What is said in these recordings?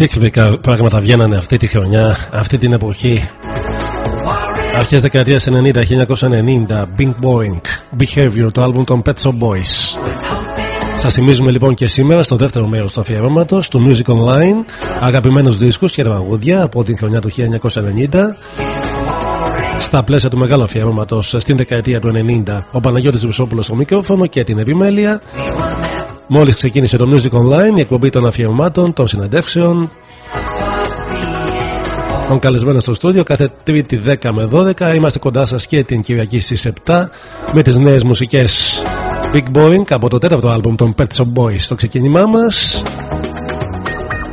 Τι εκπληκτικά πράγματα βγαίνανε αυτή τη χρονιά, αυτή την εποχή. Αρχές δεκαετίας 90, 1990, Bing Boing, Behavior, το άλμπουμ των Pet Shop Boys. Σας θυμίζουμε λοιπόν και σήμερα στο δεύτερο μέρος του αφιερώματος του Music Online αγαπημένους δίσκους και τραγούδια από την χρονιά του 1990 στα πλαίσια του μεγάλου αφιερώματος στην δεκαετία του 90 ο Παναγιώτης Βουσόπουλος στο μικρόφωνο και την επιμέλεια Μόλις ξεκίνησε το Music Online, η εκπομπή των αφιερωμάτων, των συνεντεύξεων, των καλεσμένων στο στούντιο κάθε Τρίτη 10 με 12. Είμαστε κοντά σας και την Κυριακή στις 7 με τις νέες μουσικές Big Boring από το τέταρτο άλμπουμ των Pet Shop Boys. Στο ξεκίνημά μας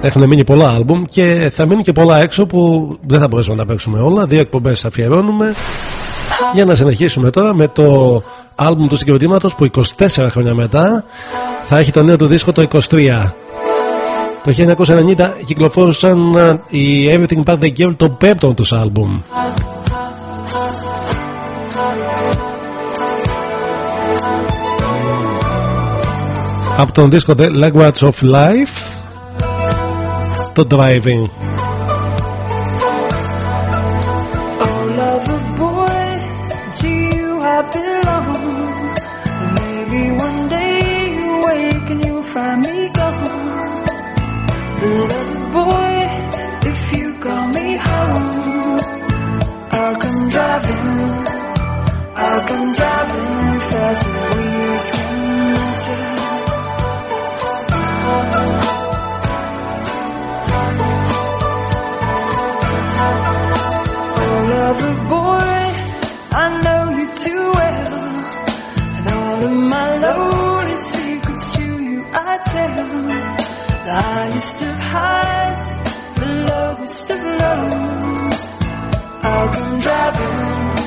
έχουν μείνει πολλά άλμπουμ και θα μείνουν και πολλά έξω που δεν θα μπορέσουμε να τα παίξουμε όλα. Δύο εκπομπές αφιερώνουμε για να συνεχίσουμε τώρα με το άλμπουμ του συγκροτήματος που 24 χρόνια μετά θα έχει το νέο του δίσκο το 23. Το 1990 κυκλοφόρησαν ε, οι Everything But The Girl το πέμπτο τους άλμπουμ. Από τον δίσκο The Language of Life το Driving. Oh lover boy, I know you too well And all of my lonely secrets to you I tell The highest of highs, the lowest of lows I'll driving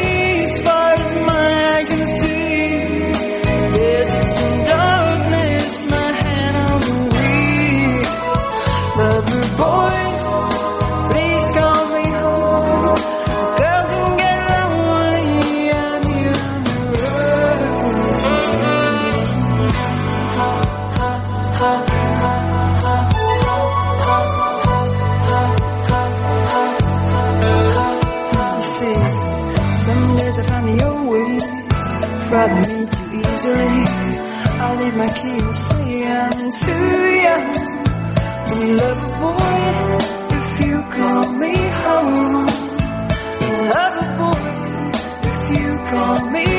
easily. I'll leave my key and say I'm too young. Lover boy, if you call me home. Lover boy, if you call me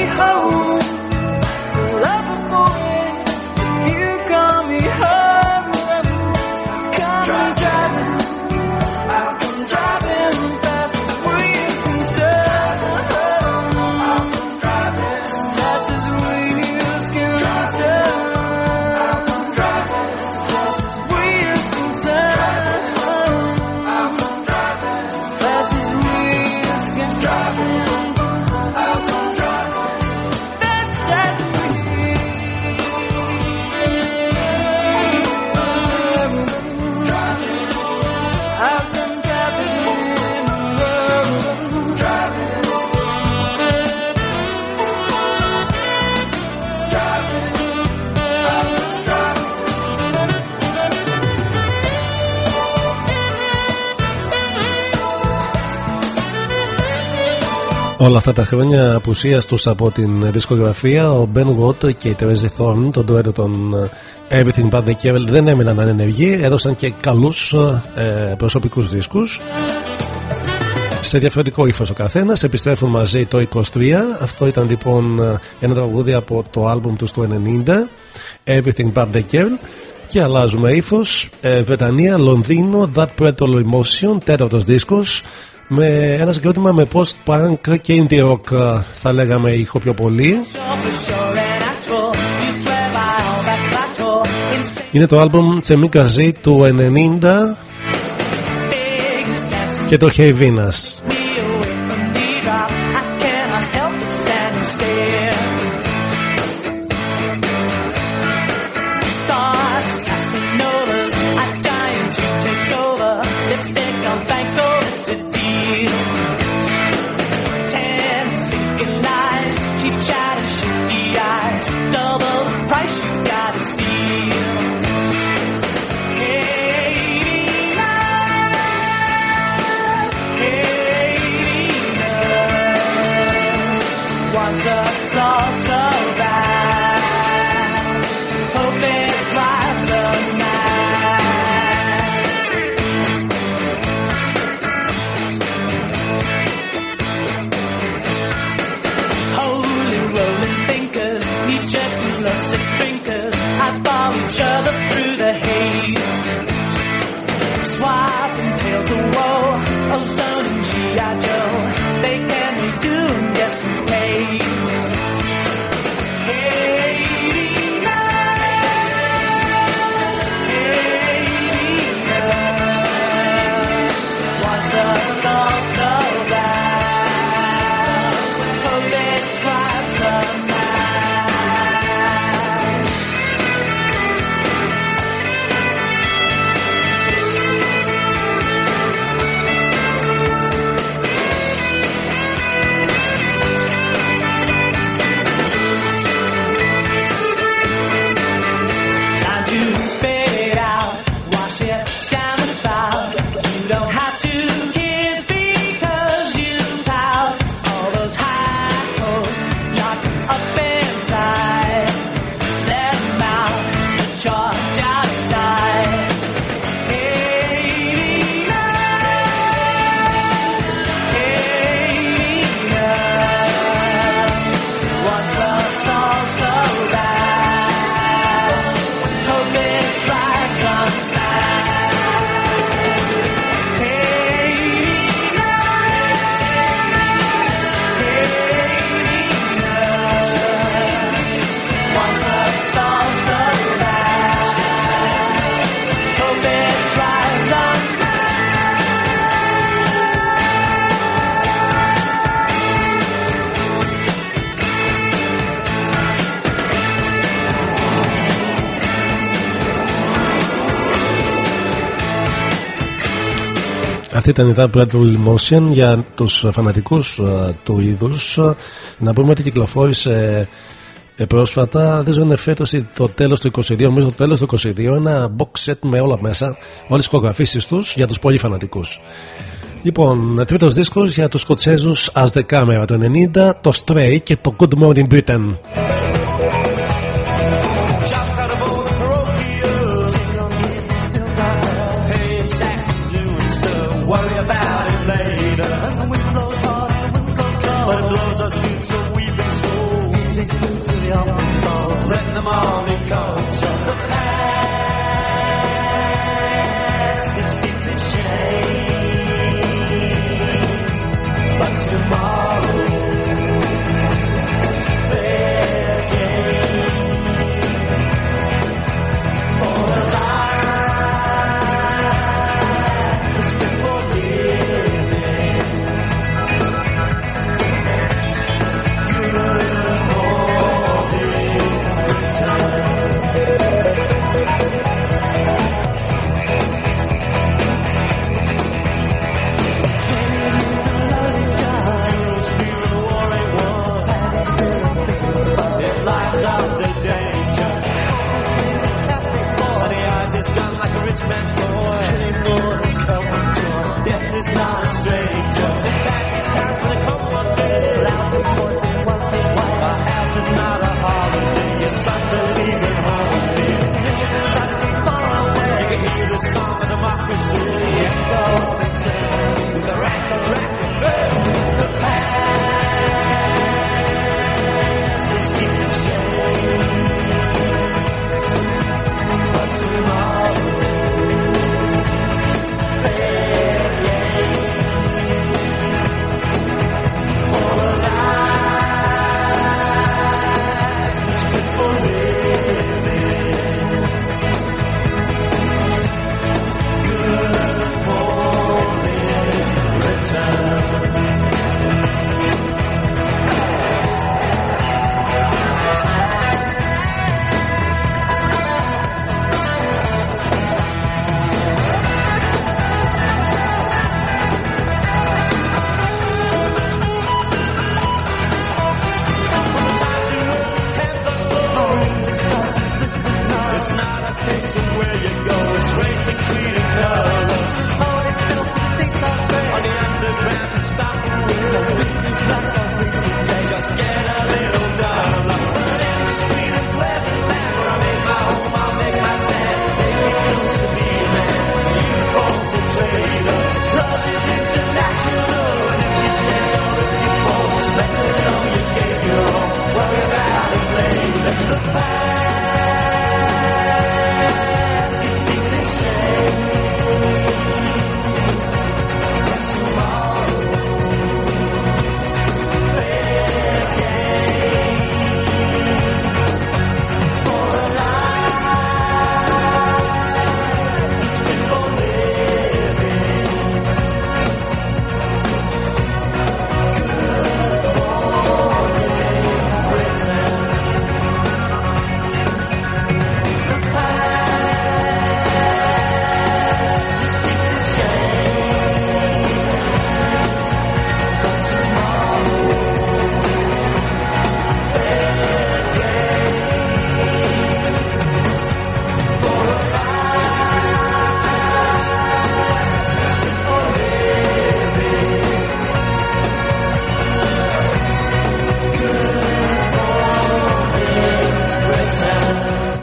όλα αυτά τα χρόνια απουσία του από την δισκογραφία, ο Ben Watt και η Teresa Thorne, τον τουέτο των ε, Everything But The Carol, δεν έμειναν ανενεργοί, έδωσαν και καλούς ε, προσωπικούς δίσκους. Σε διαφορετικό ύφος ο καθένας, επιστρέφουν μαζί το 23. Αυτό ήταν λοιπόν ένα τραγούδι από το άλμπουμ τους του 90, Everything But The Carol. Και αλλάζουμε ύφος. Ε, Βρετανία, Λονδίνο, That Pretty Emotion, τέταρτος δίσκος με ένα συγκρότημα με post-punk και indie rock θα λέγαμε ήχο πιο πολύ. Είναι το άλμπομ Τσεμίκα Z του 90 και το Hey ήταν η That Bradley Motion για τους φανατικούς ε, του είδους. Να πούμε ότι κυκλοφόρησε ε, πρόσφατα, δεν ξέρω φέτος το τέλος του 22, νομίζω το τέλος του 22, ένα box set με όλα μέσα, όλες τις ηχογραφήσεις τους για τους πολύ φανατικούς. Λοιπόν, τρίτος δίσκος για τους Σκοτσέζους As The Camera το 90, το Stray και το Good Morning Britain. morning.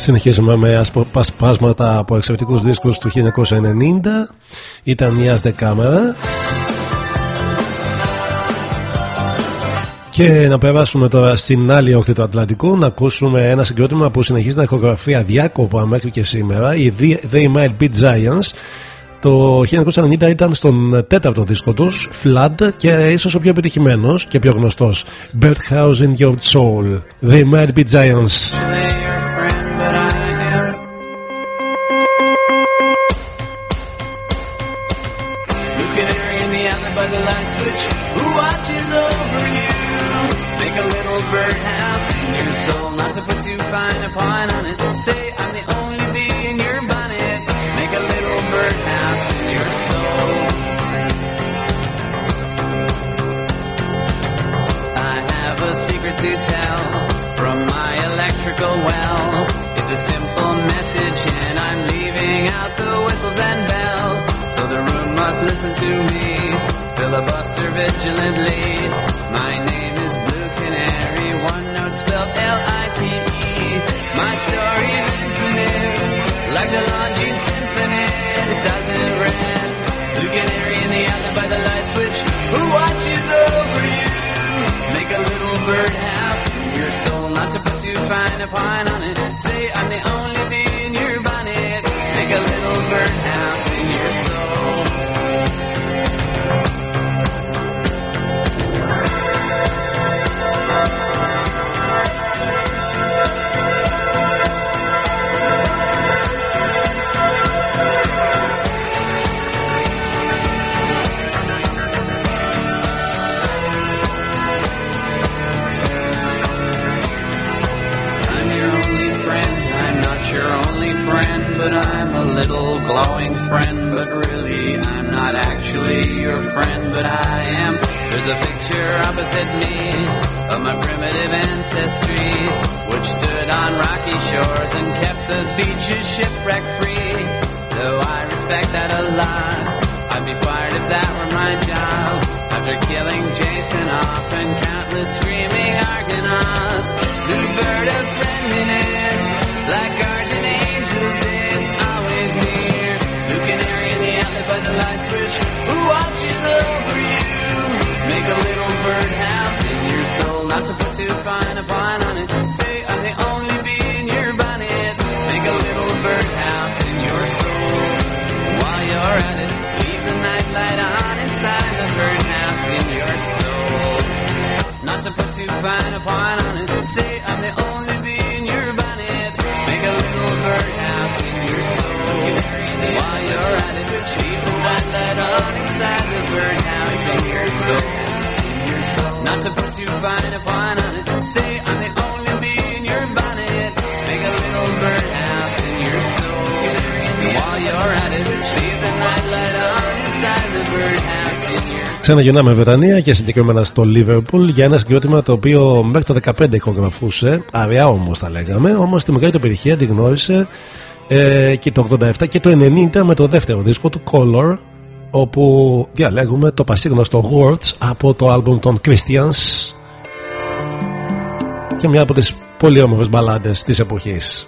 Συνεχίζουμε με ασπάσματα από εξαιρετικούς δίσκους του 1990 Ήταν μια δεκάμερα Και να περάσουμε τώρα στην άλλη όχθη του Ατλαντικού να ακούσουμε ένα συγκρότημα που συνεχίζει να ηχογραφεί αδιάκοπα μέχρι και σήμερα οι They Might Be Giants. Το 1990 ήταν στον τέταρτο δίσκο τους Flood και ίσως ο πιο επιτυχημένος και πιο γνωστός Birdhouse in Your Soul They Might Be Giants. over you. Make a little birdhouse in your soul, not to put too fine a point on it. Say I'm the only bee in your bonnet. Make a little birdhouse in your soul. I have a secret to tell from my electrical well. It's a simple message, and I'm leaving out the whistles and bells. So the room must listen to me filibuster vigilantly. My name is Blue Canary, one note spelled L-I-T-E. My story's infinite, like the Longines Symphony. It doesn't rest. Blue Canary in the island by the light switch. Who watches over you? Make a little birdhouse in your soul, not to put too fine a pine on it. Say I'm the only bee in your bonnet. Make a little birdhouse in your soul. that I'm a little glowing friend, but really I'm not actually your friend, but I am. There's a picture opposite me of my primitive ancestry, which stood on rocky shores and kept the beaches shipwreck free. Though I respect that a lot, I'd be fired if that were my job. After killing Jason off and countless screaming Argonauts, new bird of friendliness, like guardian angels. by the light switch who watches over you. Make a little birdhouse in your soul, not to put too fine a vine on it. Say I'm the only bee in your bonnet. Make a little birdhouse in your soul. While you're at it, leave the nightlight on inside the birdhouse in your soul. Not to put too fine a vine on it. Say I'm the only your energy But let on Βρετανία και συγκεκριμένα στο Λίβερπουλ για ένα συγκρότημα το οποίο μέχρι το 15 ηχογραφούσε, αραιά όμως τα λέγαμε, όμως τη μεγάλη του επιτυχία την γνώρισε ε, και το 87 και το 90 με το δεύτερο δίσκο του Color όπου διαλέγουμε το πασίγνωστο Words από το άλμπουμ των Christians και μια από τις πολύ όμορφες μπαλάντες της εποχής.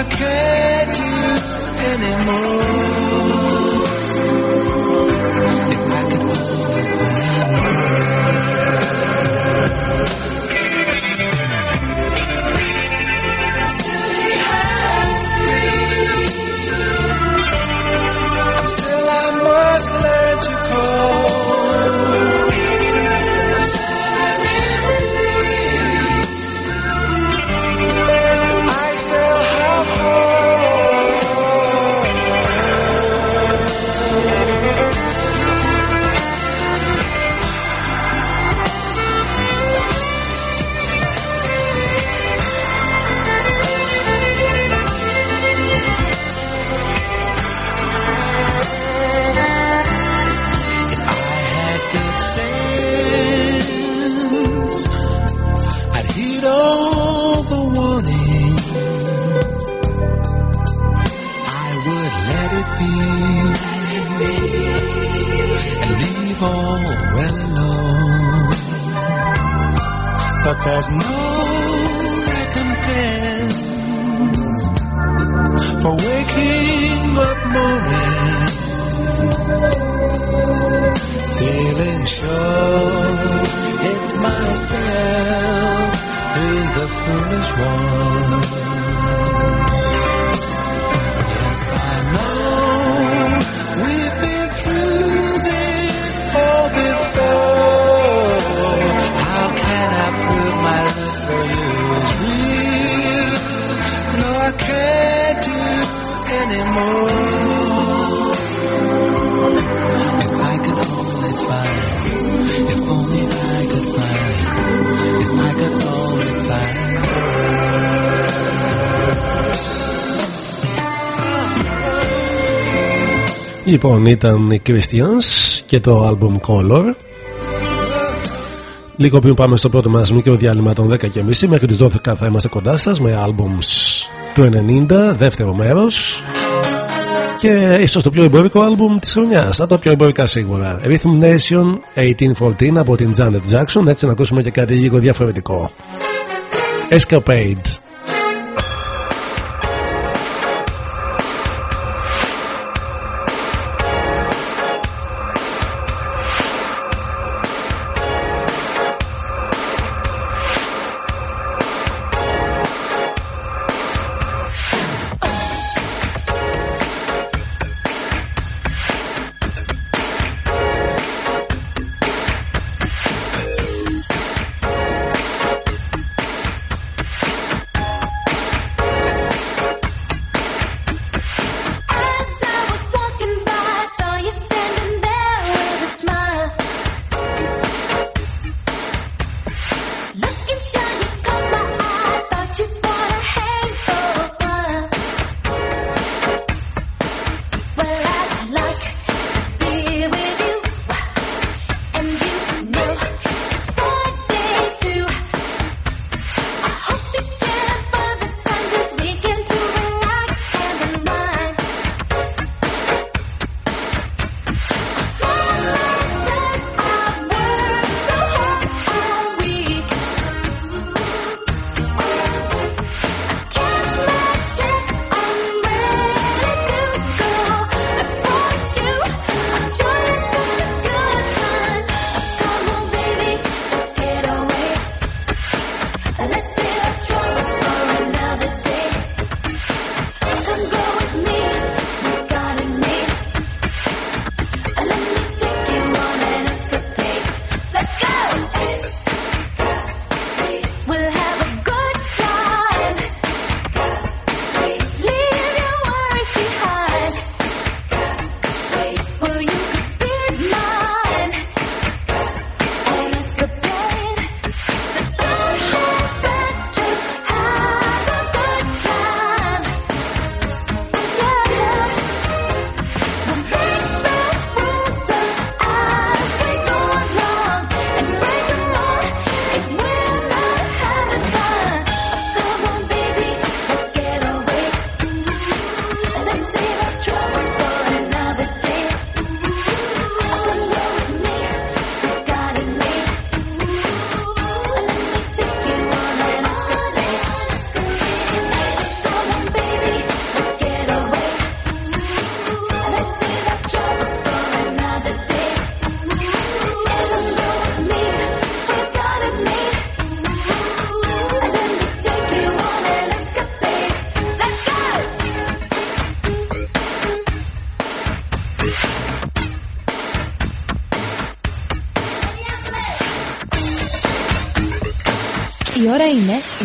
I can't do anymore. one. Λοιπόν ήταν οι Christians και το album Color. Λίγο πριν πάμε στο πρώτο μας μικρό διάλειμμα των 10 και Μέχρι τις 12 θα είμαστε κοντά σας με albums του 90 Δεύτερο μέρος Και ίσως το πιο εμπορικό album της χρονιάς Από τα πιο εμπορικά σίγουρα. Rhythm Nation 1814 από την Janet Jackson Έτσι να ακούσουμε και κάτι λίγο διαφορετικό. Escapade.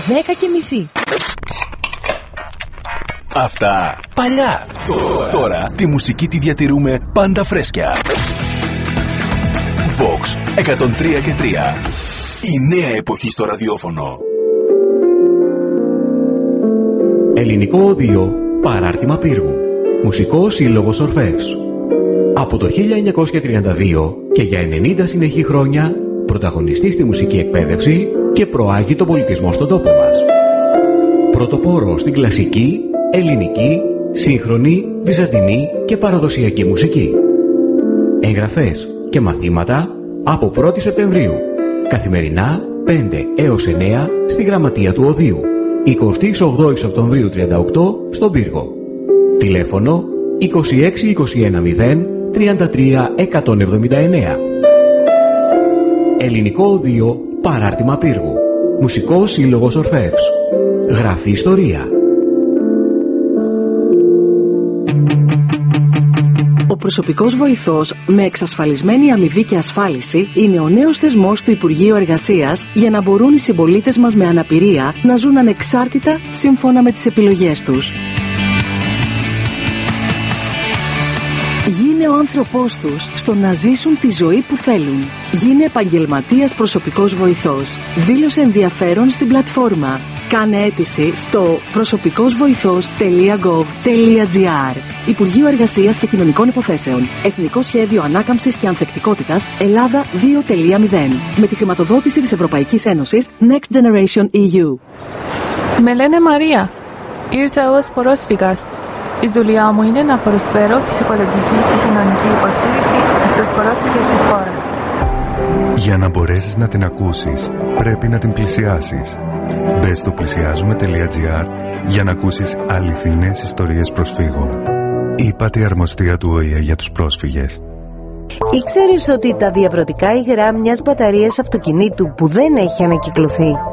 10 και μισή. Αυτά παλιά. Τώρα. Τώρα τη μουσική τη διατηρούμε πάντα φρέσκια. Vox 103 και 3. Η νέα εποχή στο ραδιόφωνο. Ελληνικό Οδείο Παράρτημα Πύργου. Μουσικός Σύλλογος Ορφεύς. Από το 1932 και για 90 συνεχή χρόνια πρωταγωνιστή στη μουσική εκπαίδευση και προάγει τον πολιτισμό στον τόπο μας. Πρωτοπόρο στην κλασική, ελληνική, σύγχρονη, βυζαντινή και παραδοσιακή μουσική. Εγγραφές και μαθήματα από 1η Σεπτεμβρίου. Καθημερινά 5 έως 9 στη Γραμματεία του Οδείου. 28 Οκτωβρίου 38 στον Πύργο. Τηλέφωνο 26 0 33 179. Ελληνικό Οδείο Παράρτημα Πύργου. Μουσικός Σύλλογος Ορφεύς. Γράφει Ιστορία. Ο προσωπικός βοηθός με εξασφαλισμένη αμοιβή και ασφάλιση είναι ο νέος θεσμός του Υπουργείου Εργασίας για να μπορούν οι συμπολίτες μας με αναπηρία να ζουν ανεξάρτητα σύμφωνα με τις επιλογές τους. Άνθρωπός τους στο να ζήσουν τη ζωή που θέλουν. Γίνε επαγγελματίας προσωπικός βοηθός. Δήλωσε ενδιαφέρον στην πλατφόρμα. Κάνε αίτηση στο προσωπικόςβοηθός.gov.gr Υπουργείο Εργασίας και Κοινωνικών Υποθέσεων. Εθνικό Σχέδιο Ανάκαμψης και Ανθεκτικότητας Ελλάδα 2.0. Με τη χρηματοδότηση της Ευρωπαϊκής Ένωσης Next Generation EU. Με λένε Μαρία. Ήρθα ως πρόσφυγας. Η δουλειά μου είναι να προσφέρω ψυχολογική και κοινωνική υποστήριξη στους πρόσφυγες της χώρας. Για να μπορέσεις να την ακούσεις, πρέπει να την πλησιάσεις. Μπες στο πλησιάζουμε.gr για να ακούσεις αληθινές ιστορίες προσφύγων. Είπατε η αρμοστία του ΟΗΕ για τους πρόσφυγες. Ήξερες ότι τα διαβρωτικά υγρά μιας μπαταρίας αυτοκινήτου που δεν έχει ανακυκλωθεί;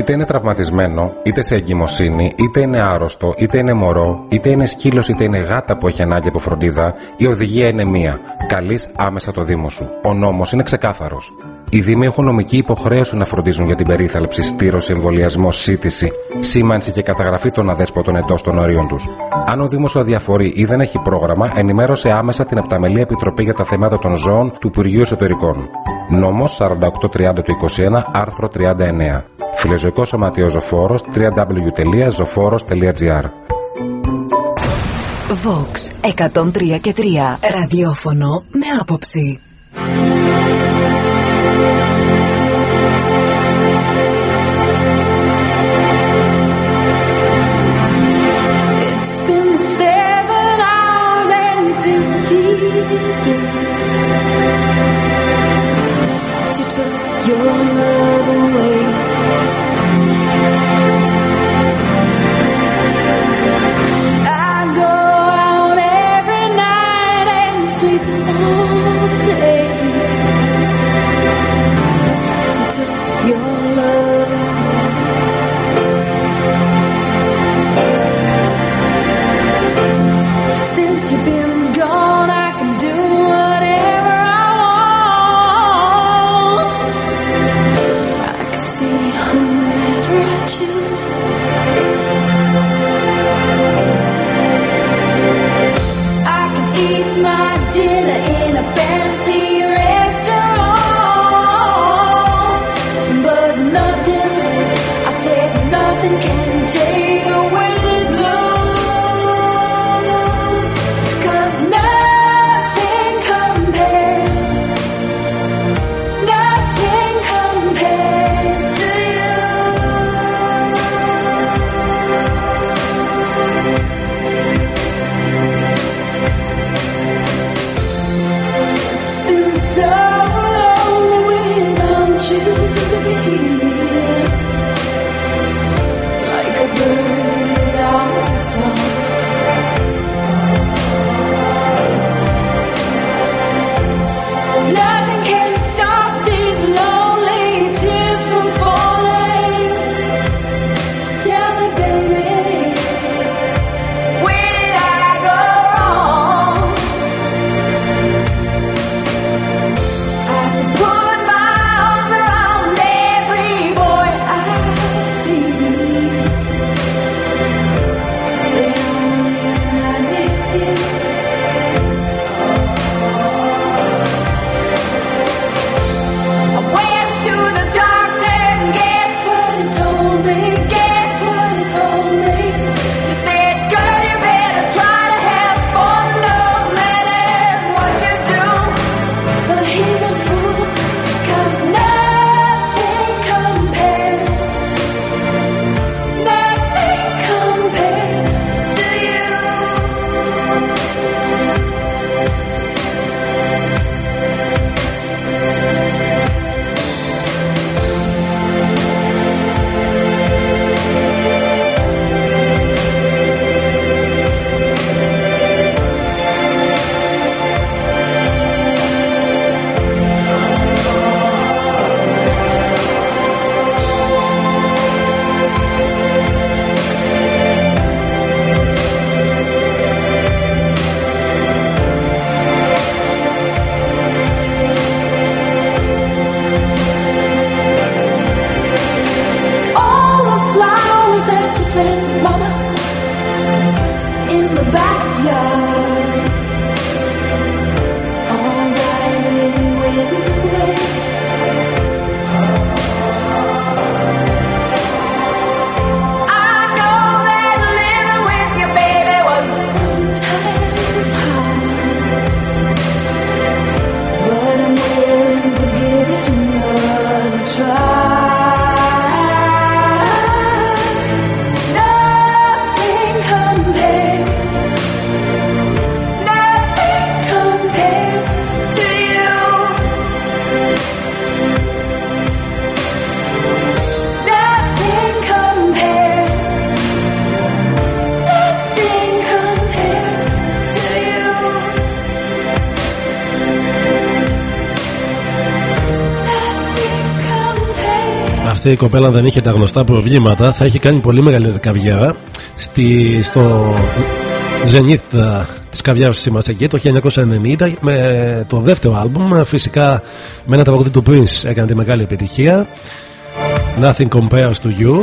Είτε είναι τραυματισμένο, είτε σε εγκυμοσύνη, είτε είναι άρρωστο, είτε είναι μωρό, είτε είναι σκύλος, είτε είναι γάτα που έχει ανάγκη από φροντίδα, η οδηγία είναι μία. Καλείς άμεσα το Δήμο σου. Ο νόμος είναι ξεκάθαρος. Οι Δήμοι έχουν νομική υποχρέωση να φροντίζουν για την περίθαλψη, στήρωση, εμβολιασμό, σύντηση, σήμανση και καταγραφή των αδέσποτων εντός των ορίων τους. Αν ο Δήμος σου αδιαφορεί ή δεν έχει πρόγραμμα, ενημέρωσε άμεσα την Επταμελή Επιτροπή για τα Θέματα των Ζώων του Υπουργείου Εσωτερικών. Νόμος 4830 του 21, άρθρο 39. Φιλεζωικό Σωματείο Ζωφόρος www.zoforos.gr Vox 103 και 3 ραδιόφωνο με άποψη. Κοπέλα δεν είχε τα γνωστά προβλήματα θα έχει κάνει πολύ μεγάλη καβιέρα στη, στο Zenith της καβιάρας μας εκεί το 1990 με το δεύτερο άλμπουμ. Φυσικά με ένα τραγούδι του Prince έκανε τη μεγάλη επιτυχία. Nothing Compares to You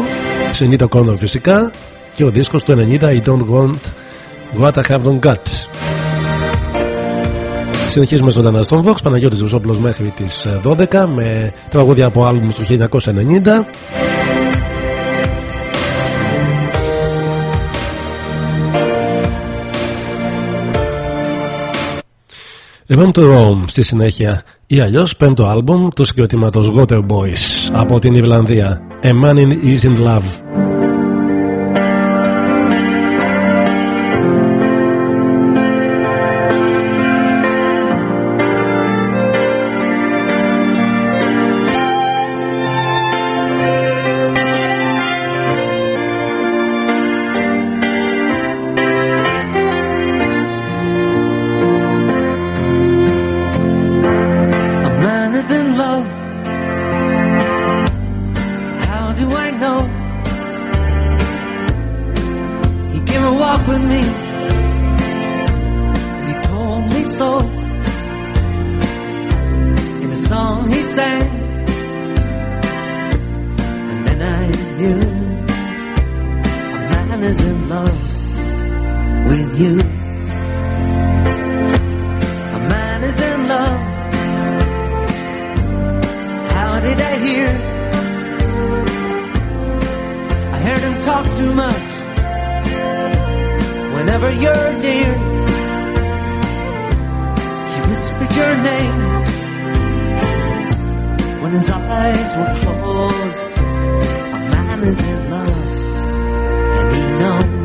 Συνήθω Connor φυσικά και ο δίσκος του 90 I Don't Want What I Haven't Got Συνεχίζουμε ζωντανά στον Vox. Παναγιώτης Βουσόπουλος μέχρι τις 12 με τραγούδια από άλμπουμ του 1990 Event to Rome στη συνέχεια ή αλλιώς πέμπτο άλμπουμ του συγκροτήματος Water Boys από την Ιρλανδία. A Man Is In Love song he sang. And then I knew a man is in love with you. A man is in love. How did I hear? I heard him talk too much. Whenever you're near, he whispered your name. When his eyes were closed, a man is in love, and he knows.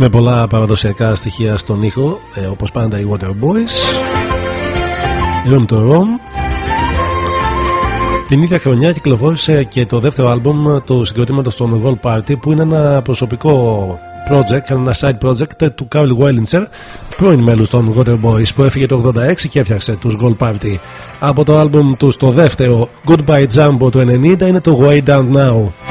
Με πολλά παραδοσιακά στοιχεία στον ήχο ε, όπως πάντα οι Water Boys Room to Room. Την ίδια χρονιά κυκλοφόρησε και το δεύτερο άλμπουμ του συγκροτήματος των Wall Party που είναι ένα προσωπικό project, ένα side project του Carl Wellinger πρώην μέλους των Water Boys που έφυγε το 86 και έφτιαξε τους Wall Party. Από το άλμπουμ του το δεύτερο Goodbye Jumbo του 90 είναι το Way Down Now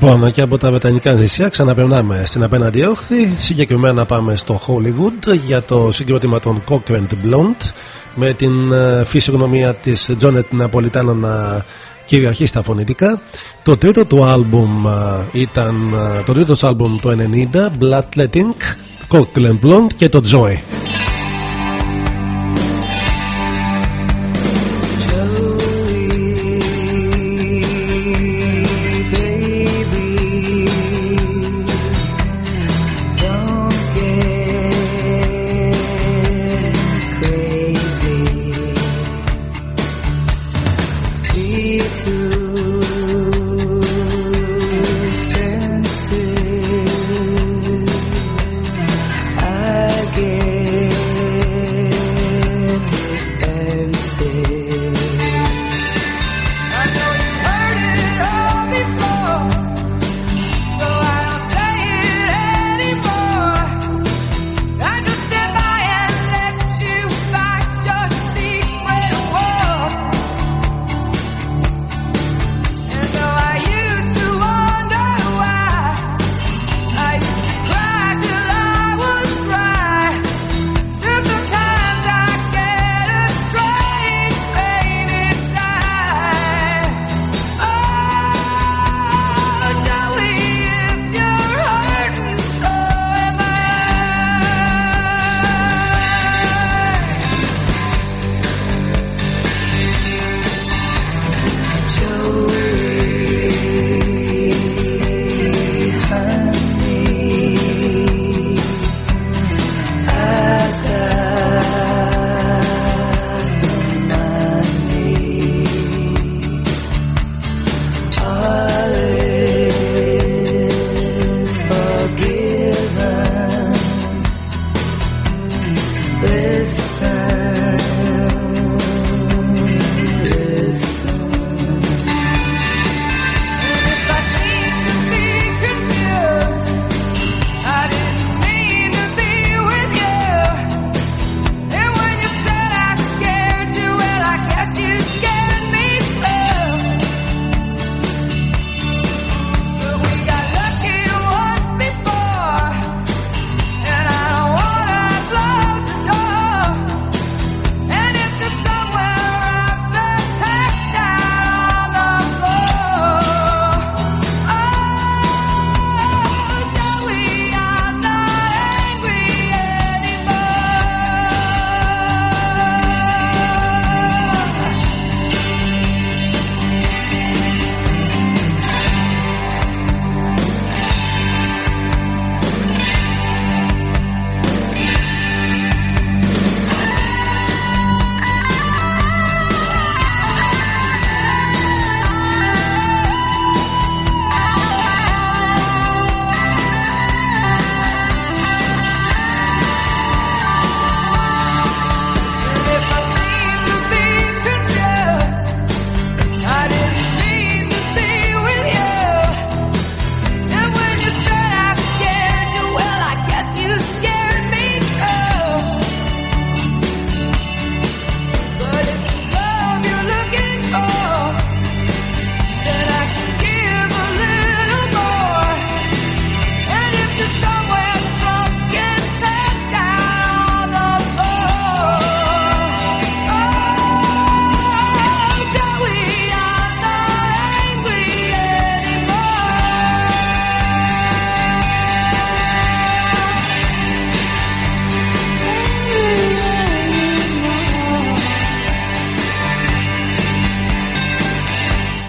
Λοιπόν, και από τα Βρετανικά νησιά ξαναπερνάμε στην απέναντι όχθη. Συγκεκριμένα πάμε στο Hollywood για το συγκρότημα των Cochrane Blonde με την ε, φυσιογνωμία της Τζόνετ Ναπολιτάνο να κυριαρχεί στα φωνητικά. Το τρίτο του άλμπουμ ε, ήταν ε, το τρίτος του άλμπουμ το 90, Bloodletting, Cochrane Blonde και το Joy.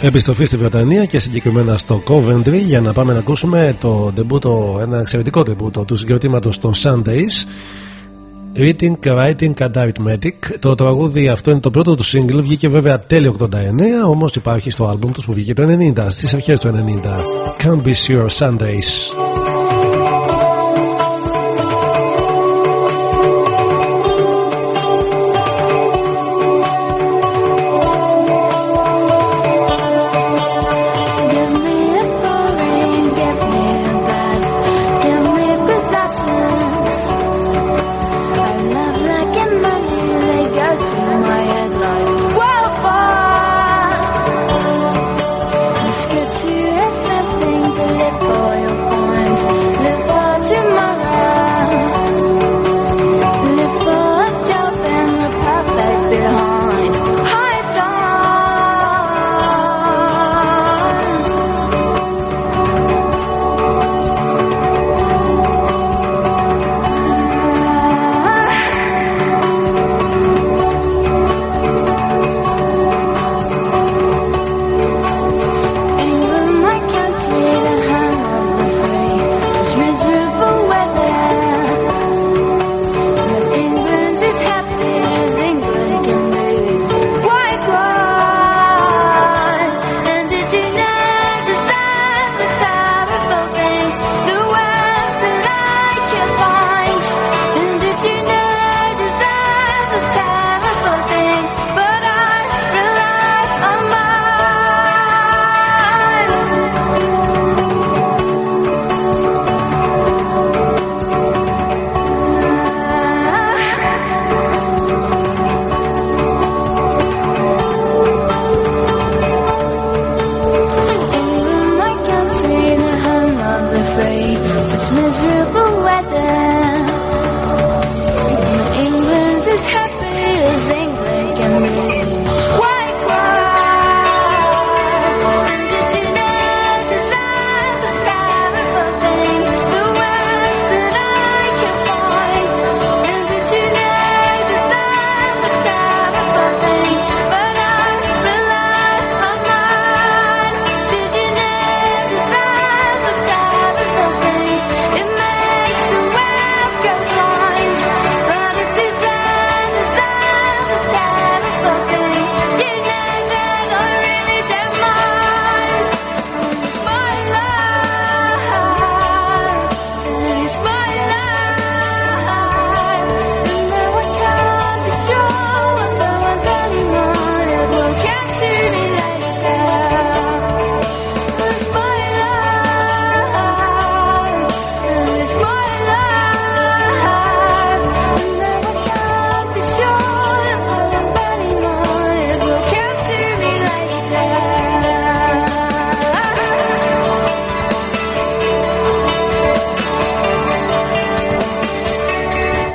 Επιστροφή στη Βρετανία και συγκεκριμένα στο Coventry για να πάμε να ακούσουμε το ντεμπούτο, ένα εξαιρετικό ντεμπούτο του συγκροτήματος των Sundays Reading, Writing and Arithmetic. Το τραγούδι αυτό είναι το πρώτο του single Βγήκε βέβαια τέλειο 89 Όμως υπάρχει στο άλμπουμ τους που βγήκε το 90 Στις αρχές του 90 Can't be sure Sundays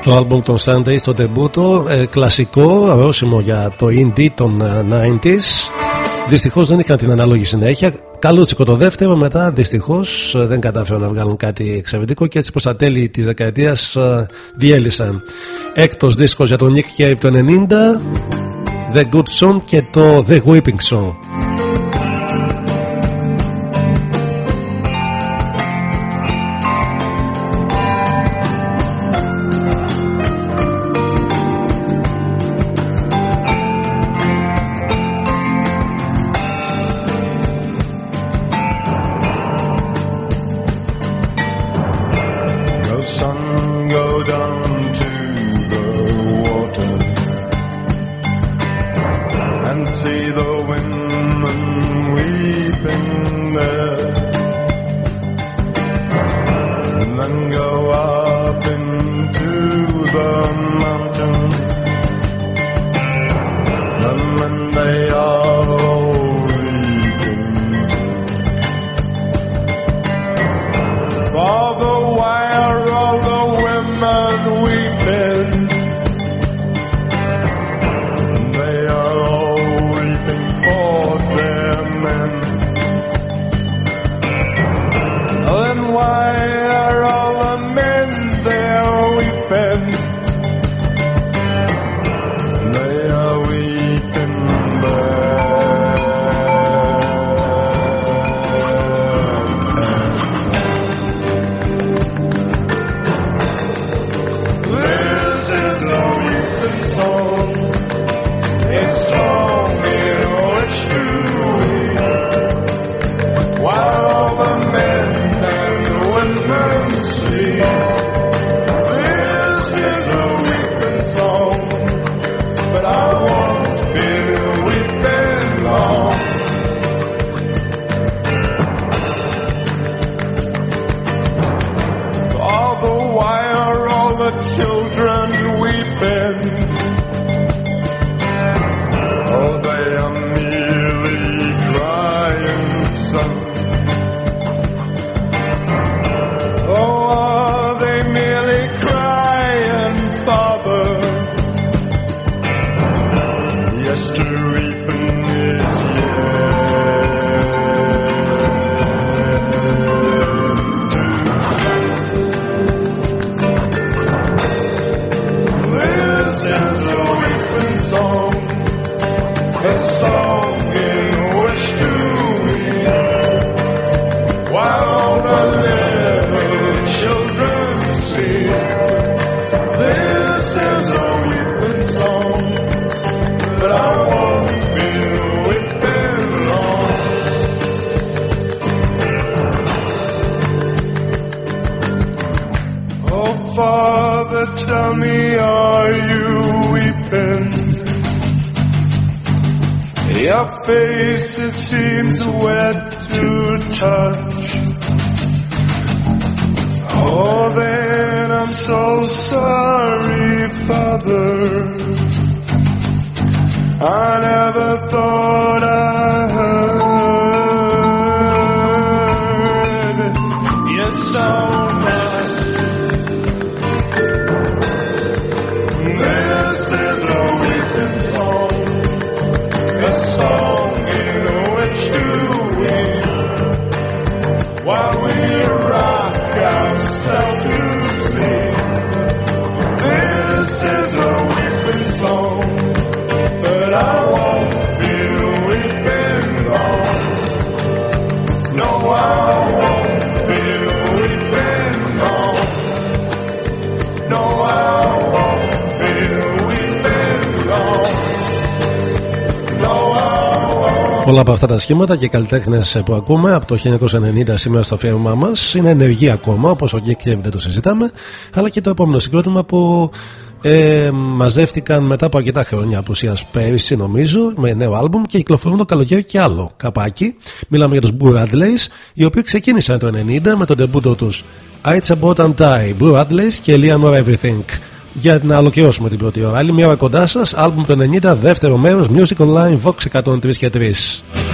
Το άλμπουμ των Sundays, το τεμπούτο, ε, κλασικό, αρρώσιμο για το indie των ε, 90s. Δυστυχώς δεν είχαν την ανάλογη συνέχεια. Καλούτσικο το δεύτερο, μετά δυστυχώς δεν κατάφεραν να βγάλουν κάτι εξαιρετικό και έτσι προς τα τέλη της δεκαετίας ε, διέλυσαν. Έκτος δίσκος για τον Nick Cave το 90, The Good Song και το The Whipping Song. Ramadan. Αυτά τα σχήματα και καλλιτέχνες που ακούμε από το 1990 σήμερα στο αφιέρωμά μας είναι ενεργοί ακόμα, όπως ο Γκέκ δεν το συζητάμε, αλλά και το επόμενο συγκρότημα που ε, μαζεύτηκαν μετά από αρκετά χρόνια απουσία πέρυσι, νομίζω, με νέο άλμπουμ και κυκλοφορούν το καλοκαίρι και άλλο καπάκι. Μιλάμε για τους Blue Radleys, οι οποίοι ξεκίνησαν το 90 με τον τεμπούτο τους It's About and Die, Blue Radleys και Liam Everything. Για να ολοκληρώσουμε την πρώτη ώρα. Άλλη μια ώρα κοντά σας, άλμπουμ το 90, δεύτερο μέρος, Music Online, Vox 103 και 3.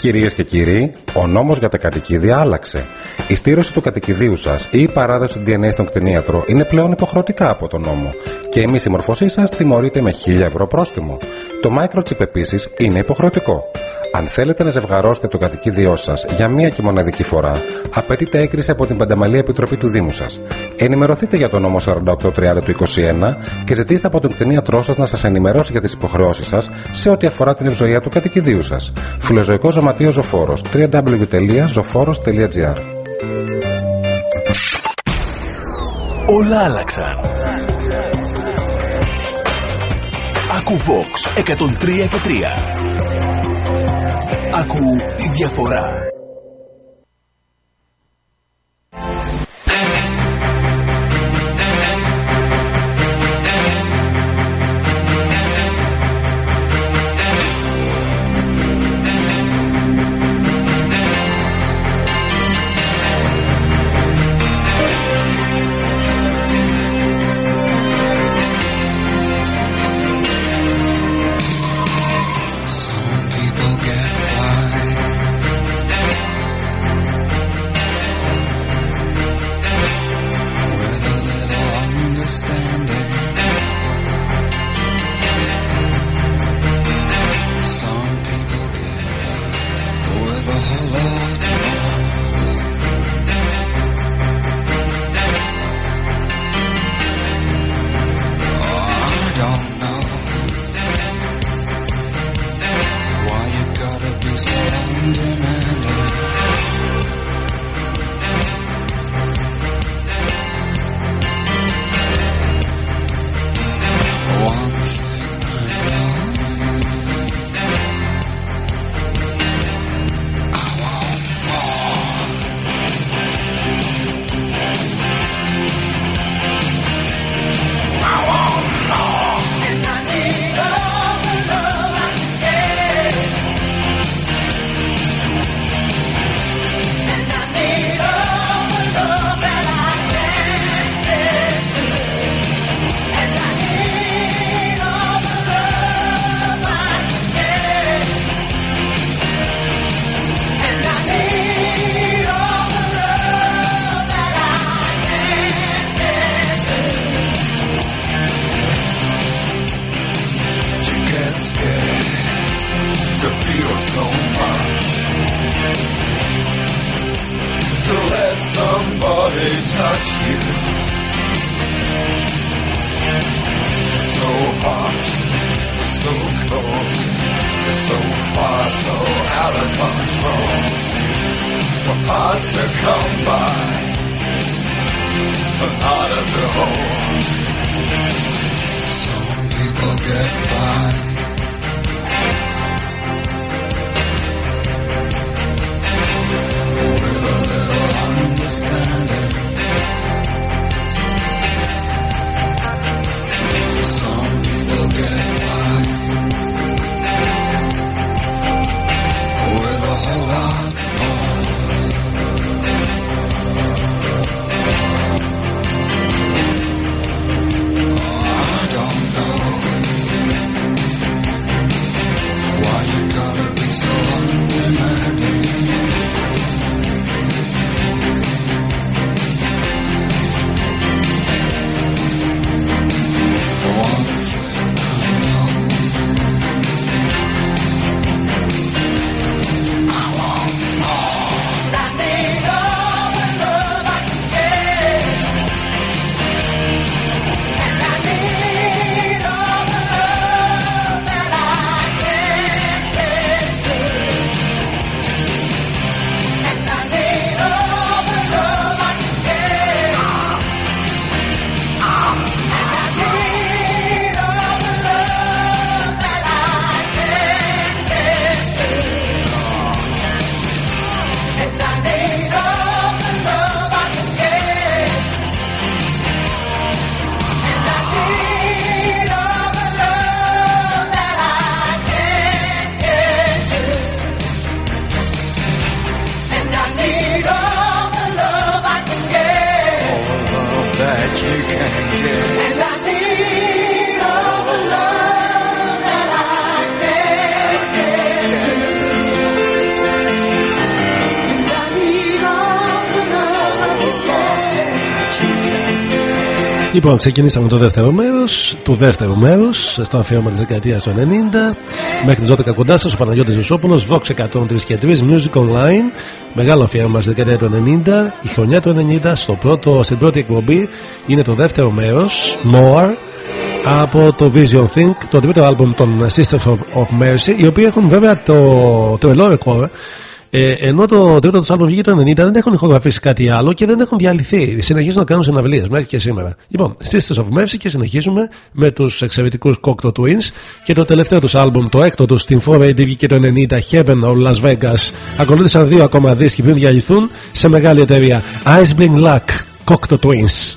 Κυρίες και κύριοι, ο νόμος για τα κατοικίδια άλλαξε. Η στήρωση του κατοικιδίου σας ή η παράδοση DNA στον κτηνίατρο είναι πλέον υποχρεωτικά από τον νόμο. Και εμείς η μορφωσή σας τιμωρείται με 1000 ευρώ πρόστιμο. Το microchip επίσης είναι υποχρεωτικό. Αν θέλετε να ζευγαρώσετε το κατοικίδιό σας για μία και μοναδική φορά, απαιτείται έγκριση από την Πανταμαλή Επιτροπή του Δήμου σας. Ενημερωθείτε για τον νόμο 4830 του 21 και ζητήστε από τον κτηνίατρό σας να σας ενημερώσει για τις υποχρεώσεις σας σε ό,τι αφορά την ευζοία του κατοικιδίου σας. Φιλοζωικός Ζωματείο Ζωφόρος www.zoforos.gr Όλα άλλαξαν. Ακού Vox 103 και 3. Ακού τη διαφορά. Ξεκινήσαμε το δεύτερο μέρος του δεύτερου μέρου στο αφιέρωμα της δεκαετίας του 90. Μέχρι τις 12 κοντά σας ο Παναγιώτης Ζωσόπουλος, Vox 103 και 3, Music Online. Μεγάλο αφιέρωμα στη δεκαετία του 90. Η χρονιά του 90 στο πρώτο, στην πρώτη εκπομπή είναι το δεύτερο μέρος, More. Από το Vision Think, το τρίτο άλμπουμ των Sisters of, of Mercy, οι οποίοι έχουν βέβαια το τρελό ρεκόρ ε, ενώ το τρίτο του άλμπομ βγήκε το 90 δεν έχουν ηχογραφήσει κάτι άλλο και δεν έχουν διαλυθεί. Συνεχίζουν να κάνουν συναυλίες μέχρι και σήμερα. Λοιπόν, Sisters of Mercy και συνεχίζουμε με τους εξαιρετικούς Cocteau Twins και το τελευταίο τους άλμπομ, το έκτο του στην 4AD βγήκε το 90 Heaven or Las Vegas. Ακολούθησαν δύο ακόμα δίσκοι πριν διαλυθούν σε μεγάλη εταιρεία. Ice Bring Luck, Cocteau Twins.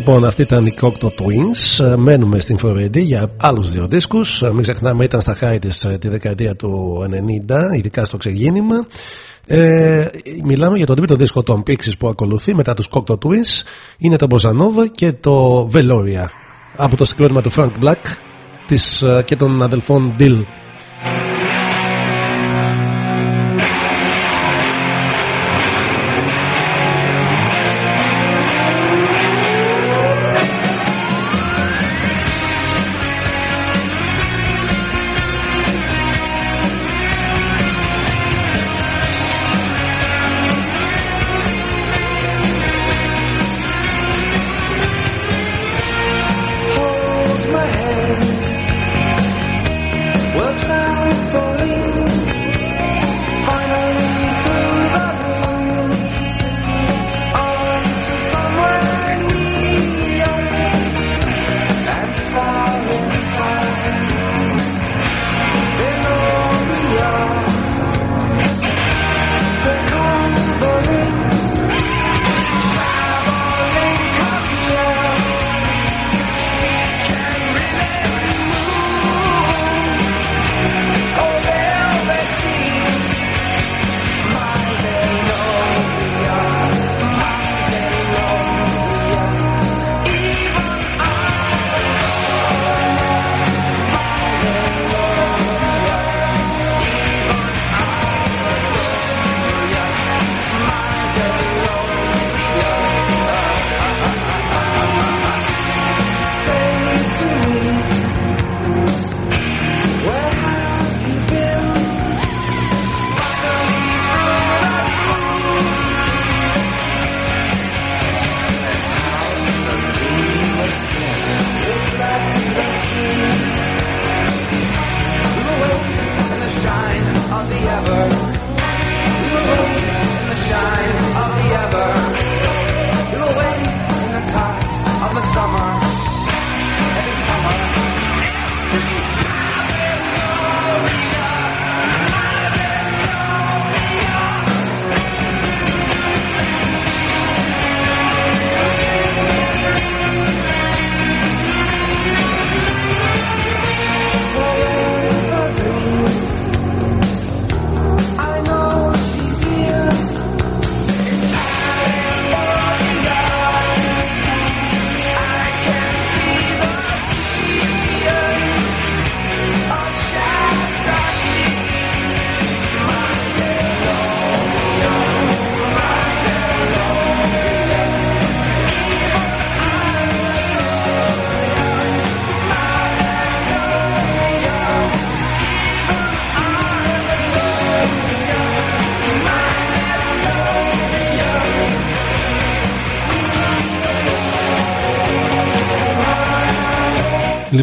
Λοιπόν, αυτή ήταν η Cocteau Twins. Ε, Μένουμε στην Φλωρίντη για άλλους δύο δίσκους. Μην ξεχνάμε, ήταν στα χάρη της τη δεκαετία του 90, ειδικά στο ξεκίνημα. Ε, μιλάμε για τον τρίτο δίσκο των Pixies που ακολουθεί μετά τους Cocteau Twins. Είναι το Bossa και το Veloria. Από το συγκρότημα του Frank Black της, ε, και των αδελφών Dill.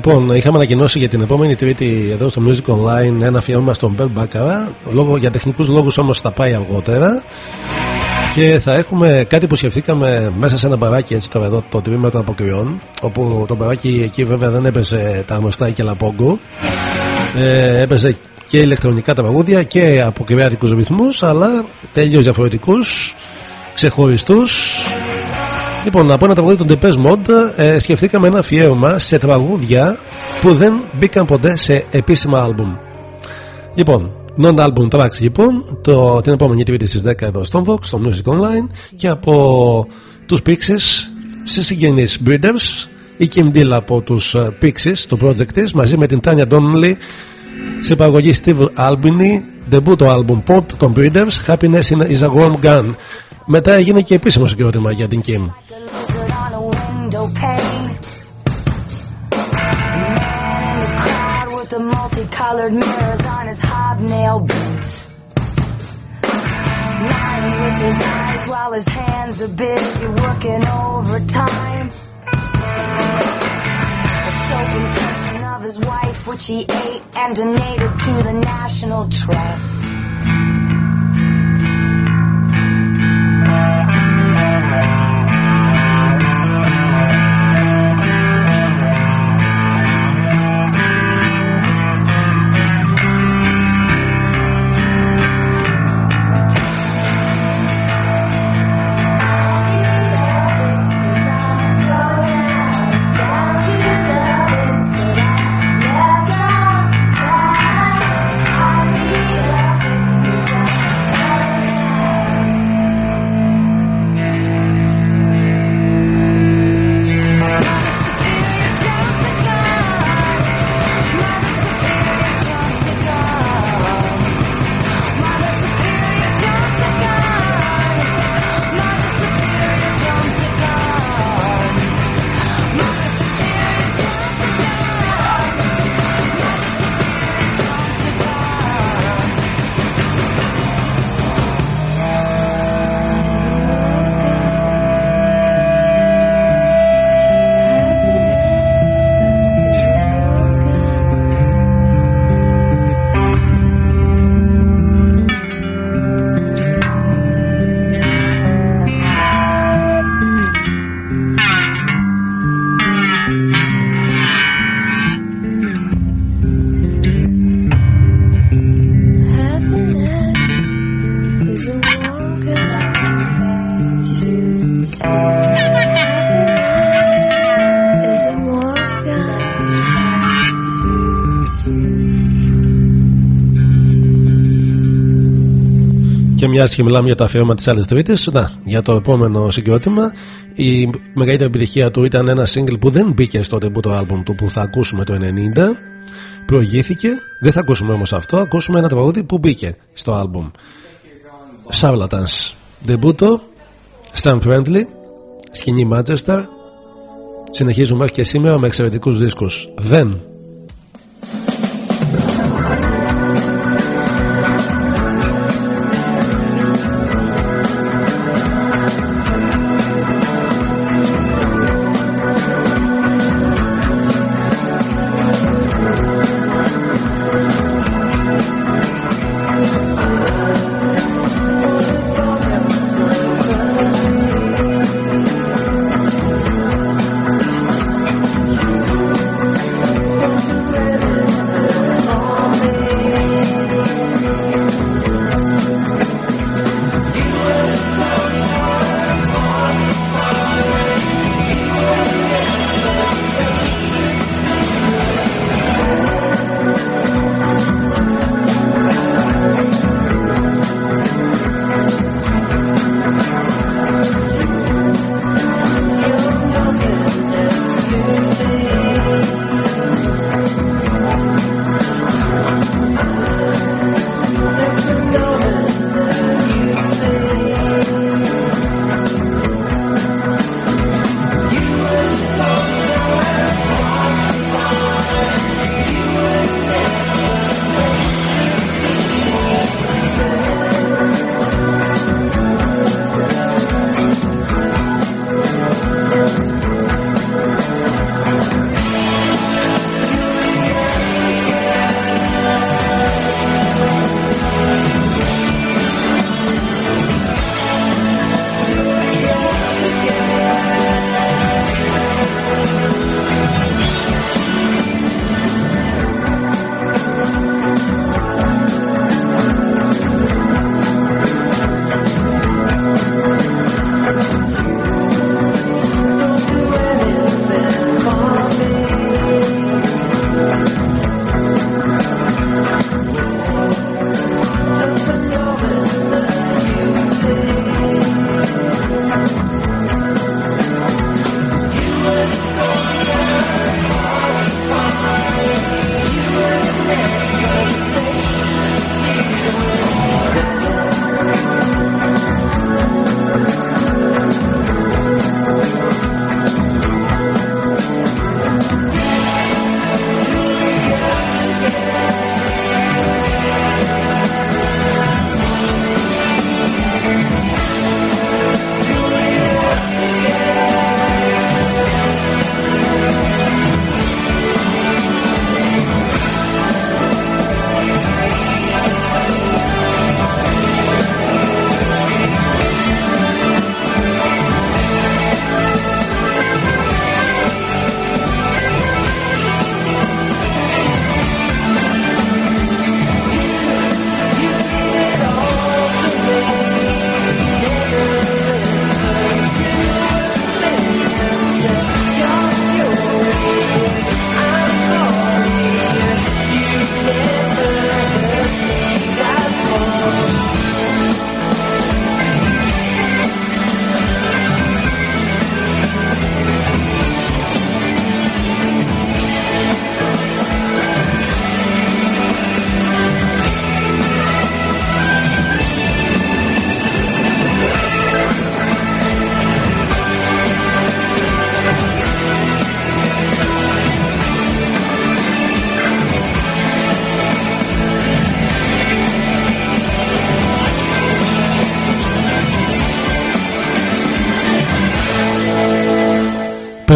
Λοιπόν, είχαμε ανακοινώσει για την επόμενη Τρίτη εδώ στο Music Online ένα αφιέρωμα στον Μπέρ Μπάκαρα. Λόγω, για τεχνικούς λόγους όμως θα πάει αργότερα. Και θα έχουμε κάτι που σκεφτήκαμε μέσα σε ένα μπαράκι έτσι τώρα εδώ το τμήμα των αποκριών. Όπου το μπαράκι εκεί βέβαια δεν έπαιζε τα γνωστά και λαπόγκο. Ε, έπαιζε και ηλεκτρονικά τραγούδια και αποκριάτικους ρυθμούς αλλά τέλειως διαφορετικούς, ξεχωριστούς Λοιπόν, από ένα τραγούδι των Depeche Mode ε, σκεφτήκαμε ένα αφιέρωμα σε τραγούδια που δεν μπήκαν ποτέ σε επίσημα άλμπουμ. Λοιπόν, non-album tracks λοιπόν, το, την επόμενη τρίτη στις 10 εδώ στο Vox, στο Music Online και από τους Pixies σε συγγενείς Breeders η Kim Deal από τους ε, Pixies, το project της, μαζί με την Tanya Donnelly σε παραγωγή Steve Albini, debut το album Pod των Breeders, Happiness is a Warm Gun. Μετά έγινε και επίσημο συγκρότημα για την Kim. on a window pane. Man in the crowd with the multicolored mirrors on his hobnail boots. Lying with his eyes while his hands are busy working overtime. A soap impression of his wife, which he ate and donated to the National Trust. Και μια και μιλάμε για το αφιέρωμα της άλλης Τρίτης, να, για το επόμενο συγκρότημα. Η μεγαλύτερη επιτυχία του ήταν ένα single που δεν μπήκε στο debut album του που θα ακούσουμε το 90. Προηγήθηκε, δεν θα ακούσουμε όμως αυτό, ακούσουμε ένα τραγούδι που μπήκε στο album. Charlatans. Debut, Stan Friendly, σκηνή Manchester. Συνεχίζουμε μέχρι και σήμερα με εξαιρετικούς δίσκους. Δεν.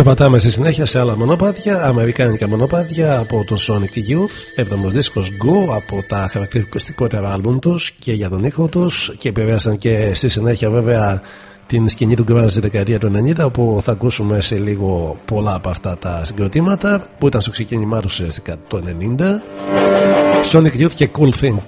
Περπατάμε στη συνέχεια σε άλλα μονοπάτια, αμερικάνικα μονοπάτια από το Sonic Youth, 7ο δίσκος Go από τα χαρακτηριστικότερα άλμπουμ τους και για τον ήχο τους και επηρέασαν και στη συνέχεια βέβαια την σκηνή του Grunge στη δεκαετία του 90 όπου θα ακούσουμε σε λίγο πολλά από αυτά τα συγκροτήματα που ήταν στο ξεκίνημά τους ουσιαστικά το 90 Sonic Youth και Cool Think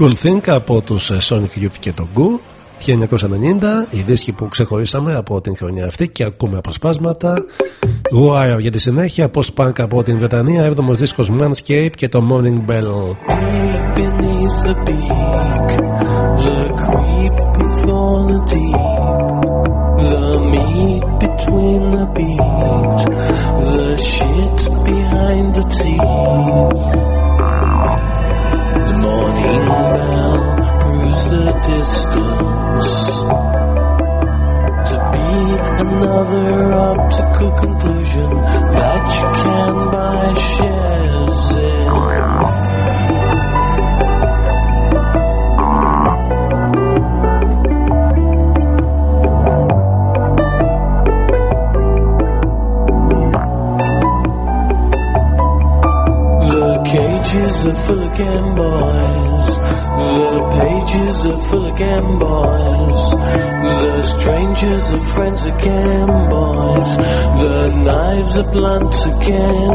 Cool Think από τους ε, Sonic Youth και τον Goo 1990 οι δίσκοι που ξεχωρίσαμε από την χρονιά αυτή και ακούμε αποσπάσματα. Wire για τη συνέχεια Post Punk από την Βρετανία 7ο δίσκος Manscape και το Morning Bell. Distance. To beat another optical conclusion that you can buy shares in. Are full of Game Boys. The pages are full of Game Boys. The strangers are friends again, boys. The knives are blunt again,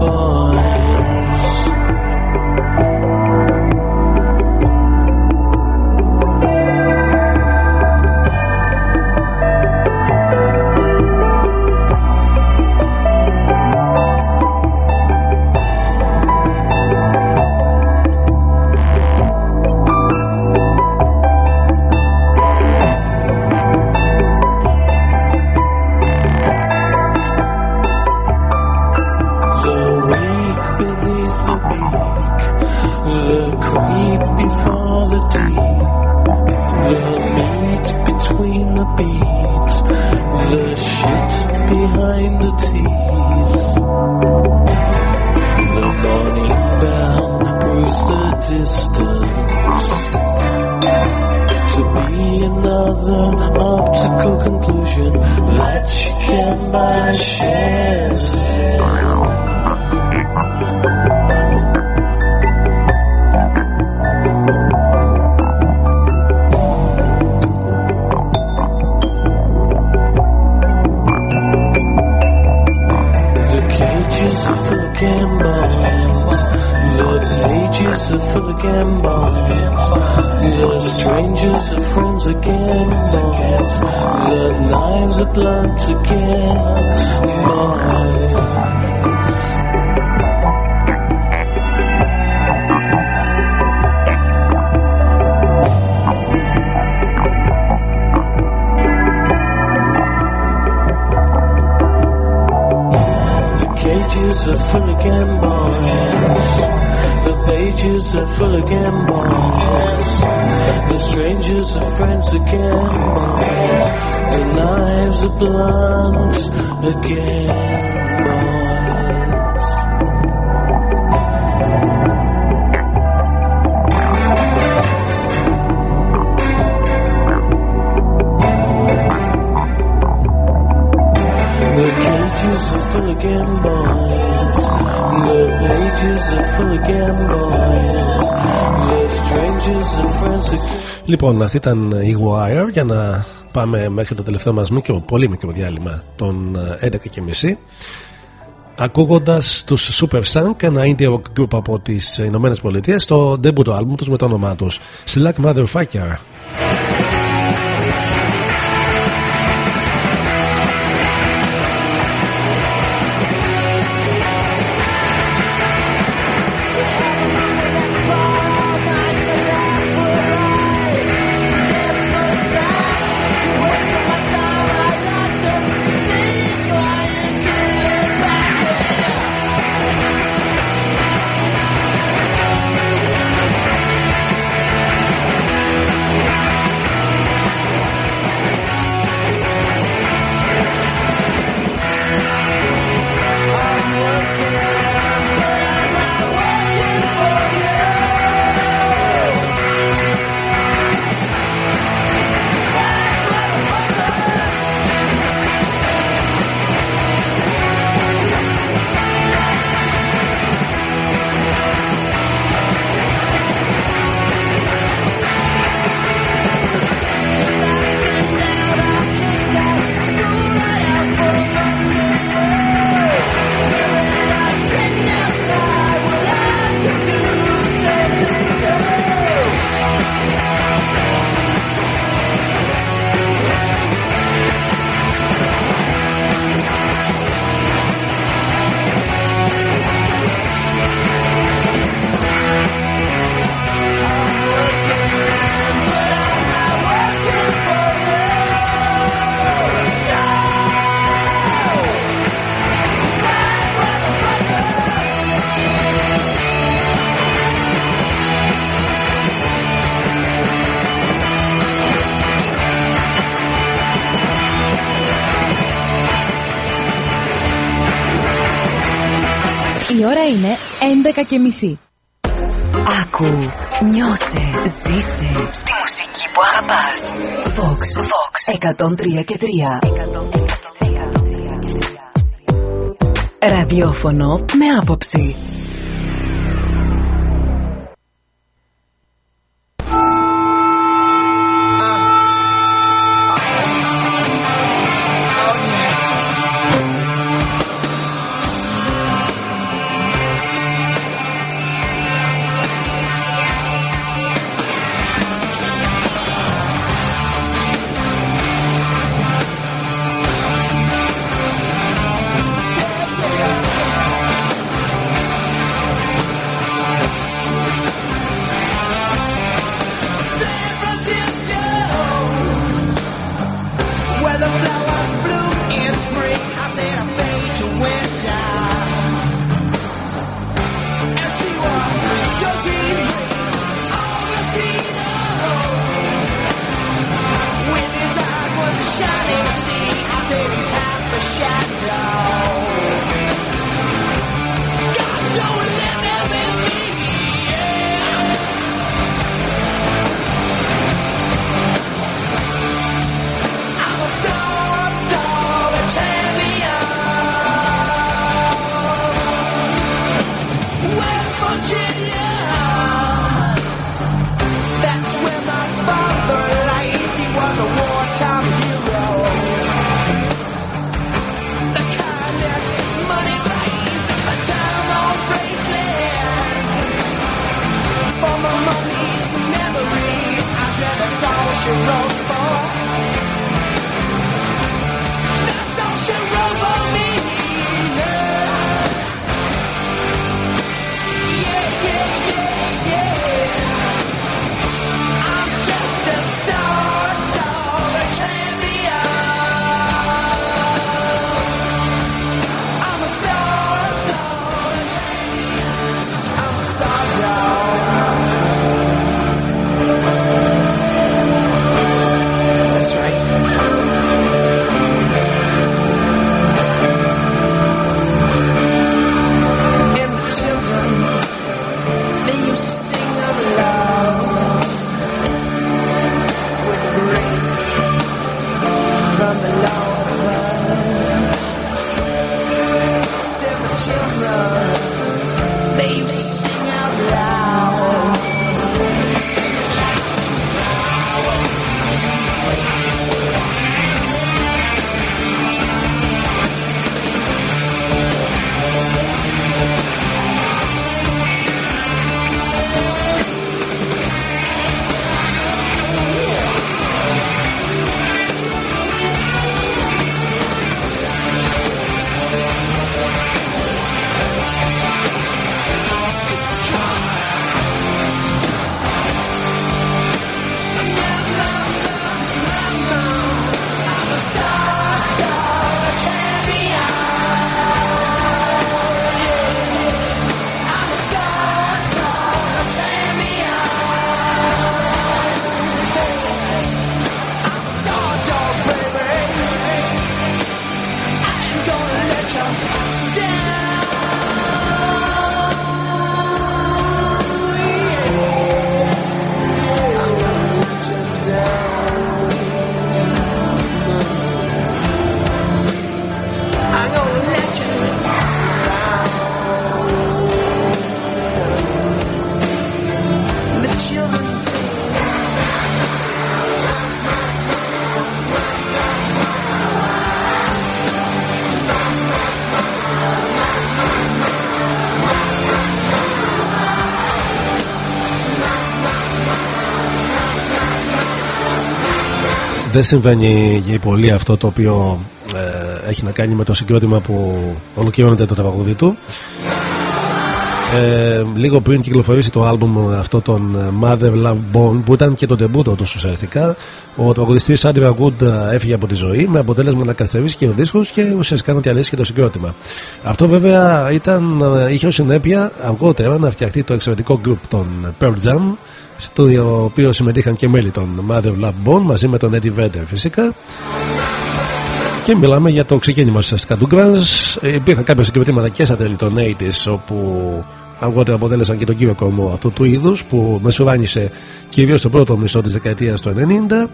boys. chance. The knives are blunt cages are full again, boy. Pages are full of gambles. The strangers are friends again, boys. The knives are blunt again, Λοιπόν, αυτή ήταν η Wire για να πάμε μέχρι το τελευταίο μας μικρό, πολύ μικρό διάλειμμα των ε, 11.30 ακούγοντας τους Super Sunk ένα indie rock group από τις Ηνωμένες Πολιτείες στο debut του άλμου τους με το όνομά τους. Slack Motherfucker 11 και μισή. Άκου, νιώσε, ζήσε στη μουσική που αγαπάς. Vox, Vox, 103 και 3. Ραδιόφωνο με άποψη. Δεν συμβαίνει για πολύ αυτό το οποίο ε, έχει να κάνει με το συγκρότημα που ολοκληρώνεται το τραγούδι του. Ε, λίγο πριν κυκλοφορήσει το άλμπουμ αυτό των ε, Mother Love Bone που ήταν και το debut του ουσιαστικά ο τραγουδιστής Andrew Wood ε, έφυγε από τη ζωή με αποτέλεσμα να καθυστερήσει και ο δίσκος και ουσιαστικά να διαλύσει και το συγκρότημα αυτό βέβαια ήταν, ε, είχε ως συνέπεια αργότερα να φτιαχτεί το εξαιρετικό group των Pearl Jam στο οποίος συμμετείχαν και μέλη των Mother Love Bone μαζί με τον Eddie Vedder φυσικά και μιλάμε για το ξεκίνημα ουσιαστικά του grunge. Ε, Υπήρχαν κάποια συγκριτήματα και στα τέλη των 80s όπου αργότερα αποτέλεσαν και τον κύριο κορμό αυτού του είδους που μεσουράνησε κυρίως το πρώτο μισό της δεκαετίας του 90.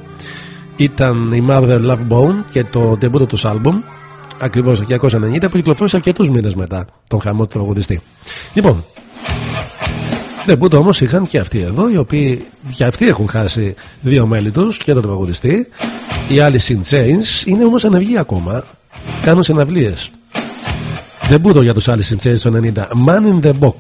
Ήταν η Mother Love Bone και το debut τους άλμπουμ ακριβώς το 1990 που κυκλοφόρησε αρκετού μήνες μετά τον χαμό του τραγουδιστή. Λοιπόν, debut όμως είχαν και αυτοί εδώ, οι οποίοι και αυτοί έχουν χάσει δύο μέλη τους και τον τραγουδιστή. Οι Alice in Chains είναι όμως ανεργοί ακόμα. Κάνουν συναυλίες. Debut για τους Alice in Chains το 90. Man in the Box.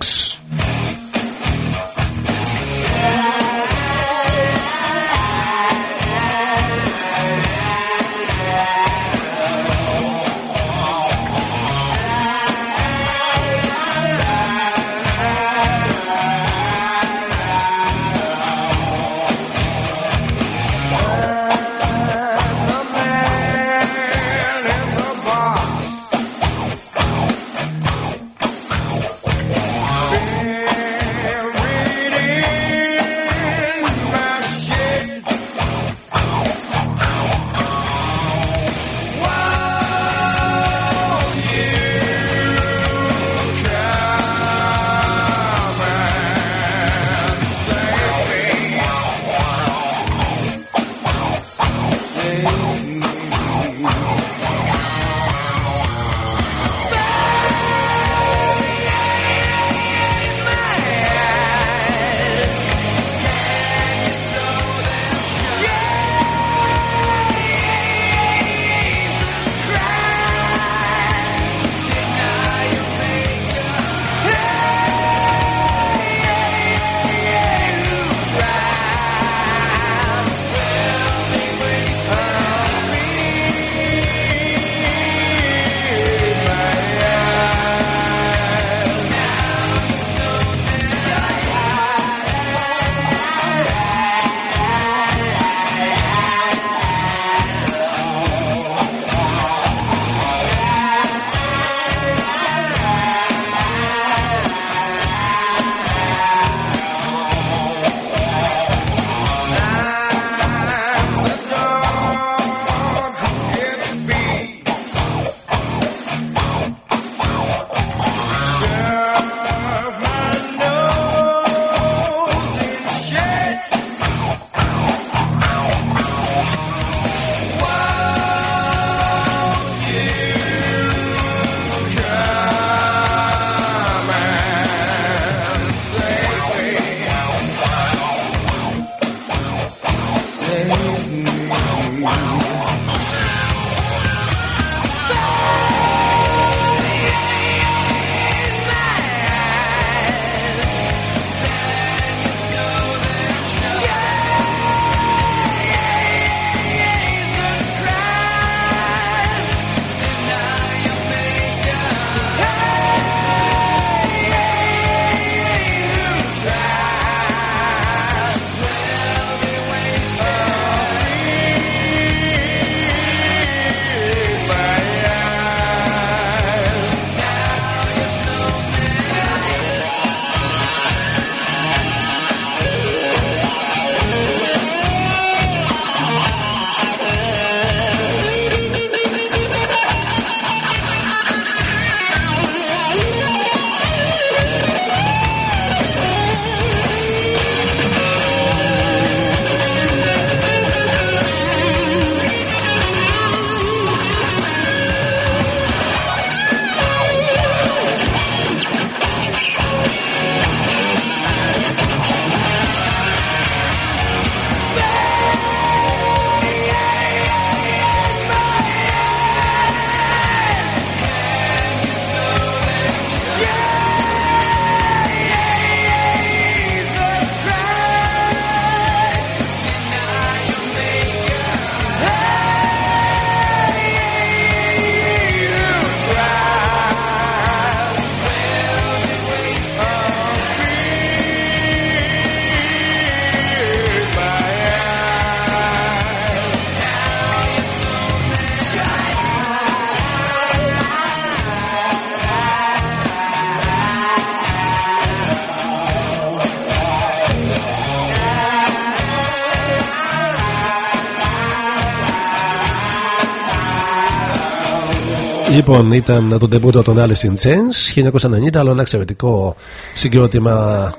Λοιπόν, ήταν το ντεμπούτο των Alice in Chains 1990, άλλο ένα εξαιρετικό συγκρότημα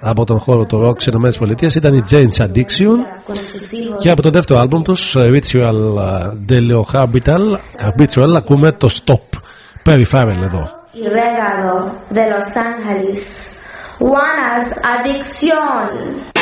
από τον χώρο του rock στις ΗΠΑ. Ήταν η Jane's Addiction και από το δεύτερο άλμπουμ τους Ritual Delio Habital, Habitual ακούμε το Stop Peripheral εδώ. y regalo de Los Ángeles. Juanas Adicción.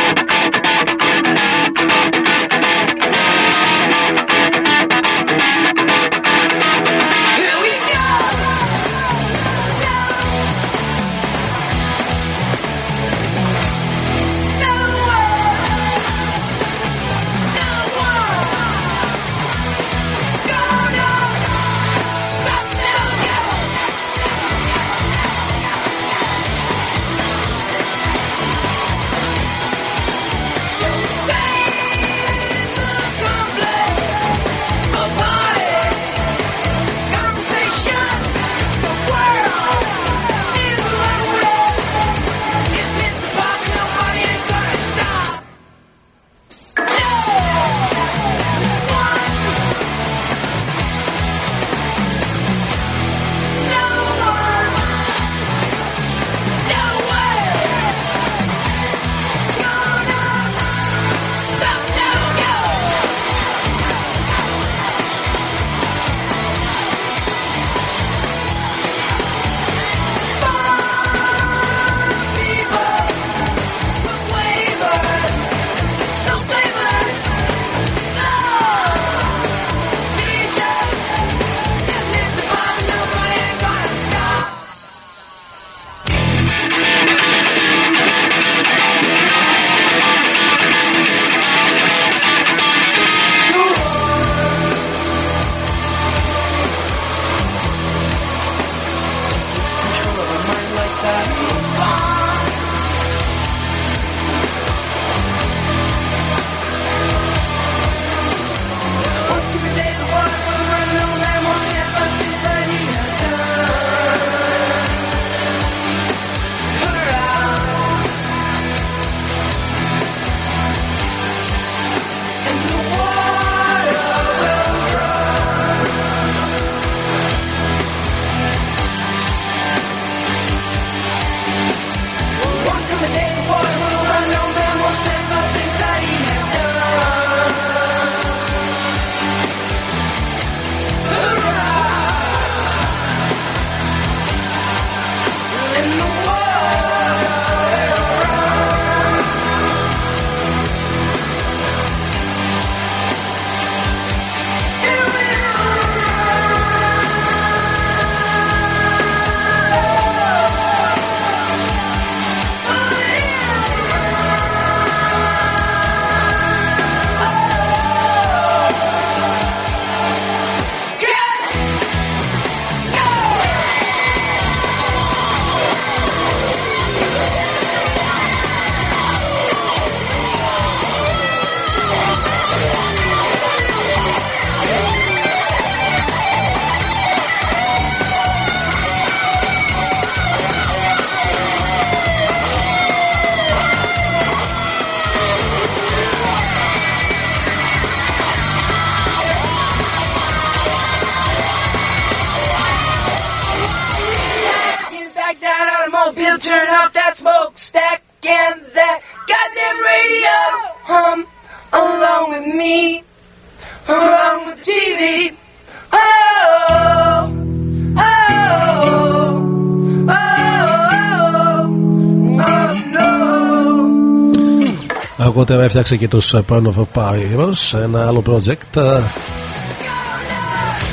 Αργότερα έφτιαξε και τους Burn of Pyros, ένα άλλο project. ε,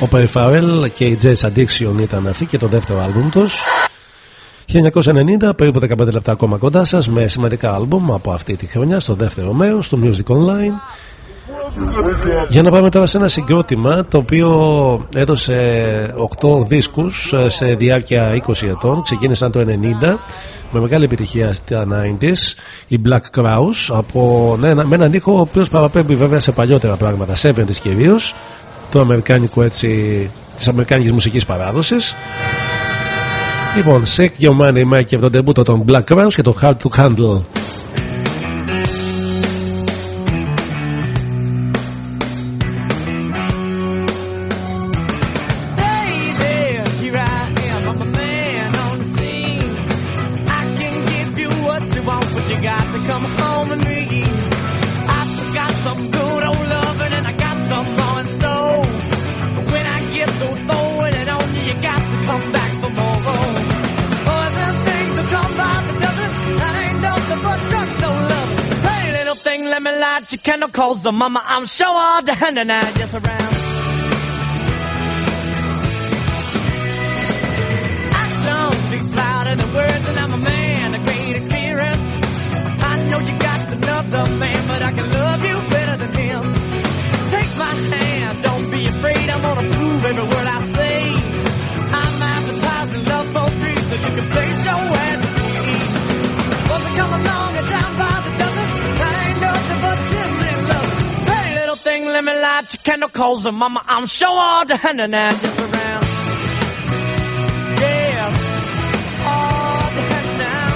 Ο Perry Farrell και η Jazz Addiction ήταν αυτοί και το δεύτερο άλμπουμ τους. 1990, περίπου 15 λεπτά ακόμα κοντά σας με σημαντικά άλμπουμ από αυτή τη χρονιά στο δεύτερο μέρος του Music Online. Για να πάμε τώρα σε ένα συγκρότημα το οποίο έδωσε 8 δίσκους ε, σε διάρκεια 20 ετών. Ξεκίνησαν το 90 με μεγάλη επιτυχία στα 90s. Οι Black Crowes από, ναι, ένα- με έναν ήχο ο οποίος παραπέμπει βέβαια σε παλιότερα πράγματα, 70s κυρίως, το αμερικάνικο έτσι, της αμερικάνικης μουσικής παράδοσης. Λοιπόν, Shake Your Money Mike και από τον τεμπούτο των Black Crowes και το Hard to Handle. Light your candle, cause the mama, I'm sure all the hand and I just around. Action speaks louder than words, and I'm a man of great experience. I know you got another man, but I can love you better than him. Take my hand, don't be afraid, I'm gonna prove every word I say. I'm advertising love for free, so you can place your ad free. Was thing, let me light your candle, cause the mama, I'm sure all the and. Yeah. The now.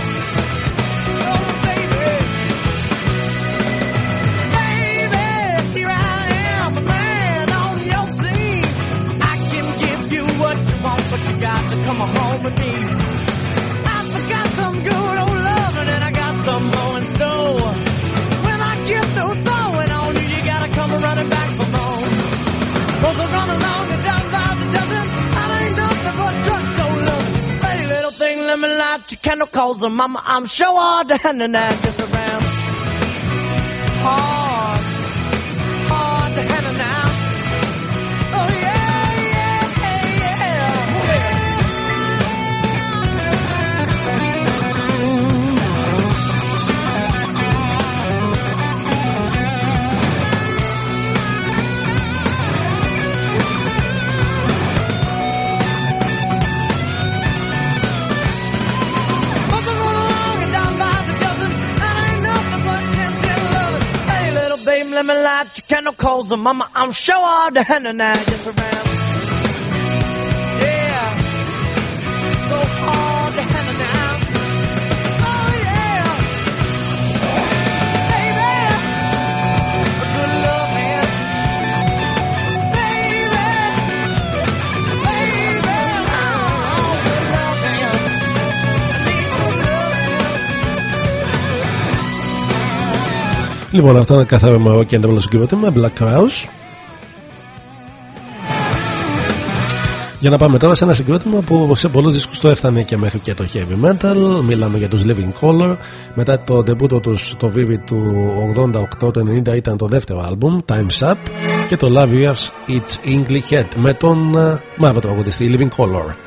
Oh, baby. Baby, here I am, a man on your scene. I can give you what you want, but you got to come home with me. German light, you cannot calls, them mama. I'm sure all down and I just around. Oh. lemon light, you cannot cause them, mama. I'm sure all the henna now, just around. Λοιπόν, αυτό είναι καθαρό μωρό και έντευλο συγκρότημα, Black Crowes. Για να πάμε τώρα σε ένα συγκρότημα που σε πολλούς δίσκους το έφτανε και μέχρι και το heavy metal. Μιλάμε για τους Living Color. Μετά το debut τους, το Vivid του 88, το 90 ήταν το δεύτερο άλμπουμ, Time's Up. Και το Love Years It's English Head με τον uh, μαύρο τραγουδιστή Living Color.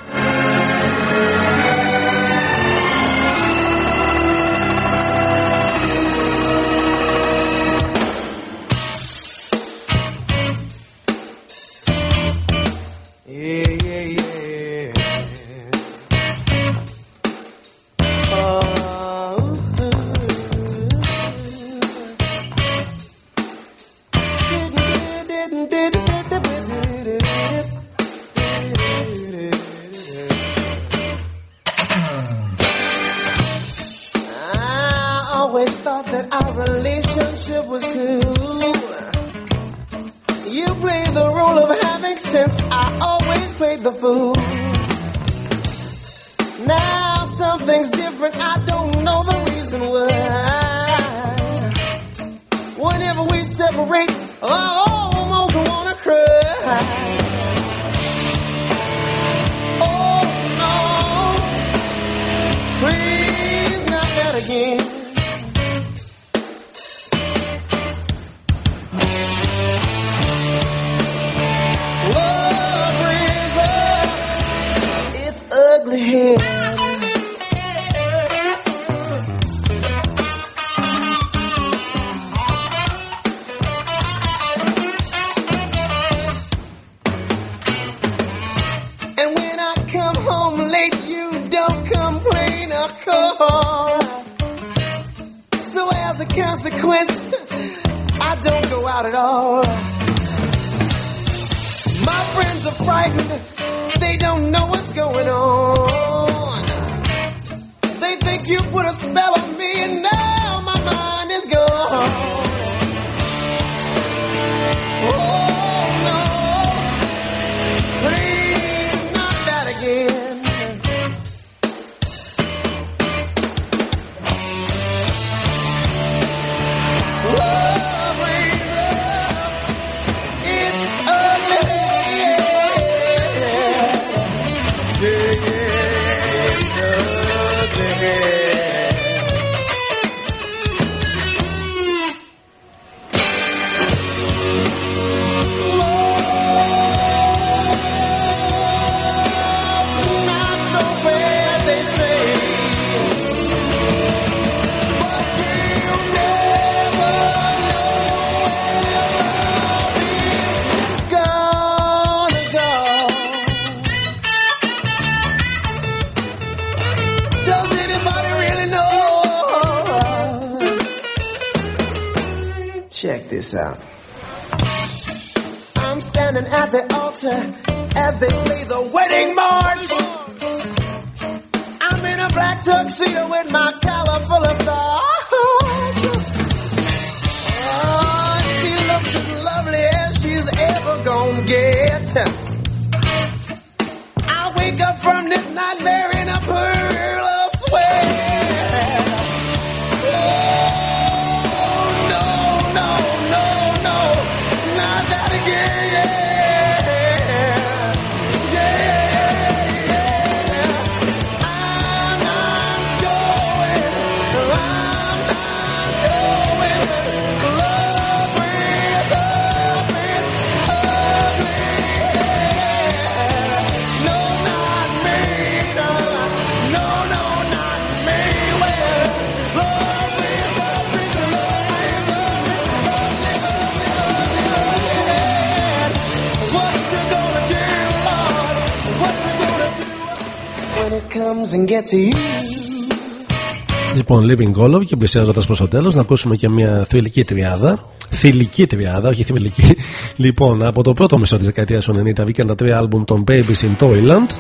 Living και πλησιάζοντας προς το τέλος, να ακούσουμε και μια θηλυκή τριάδα. Θηλυκή τριάδα, όχι θηλυκή. Λοιπόν, από το πρώτο μισό της δεκαετίας του 90 βγήκαν τα τρία άλμπουμ των Babies in Toyland.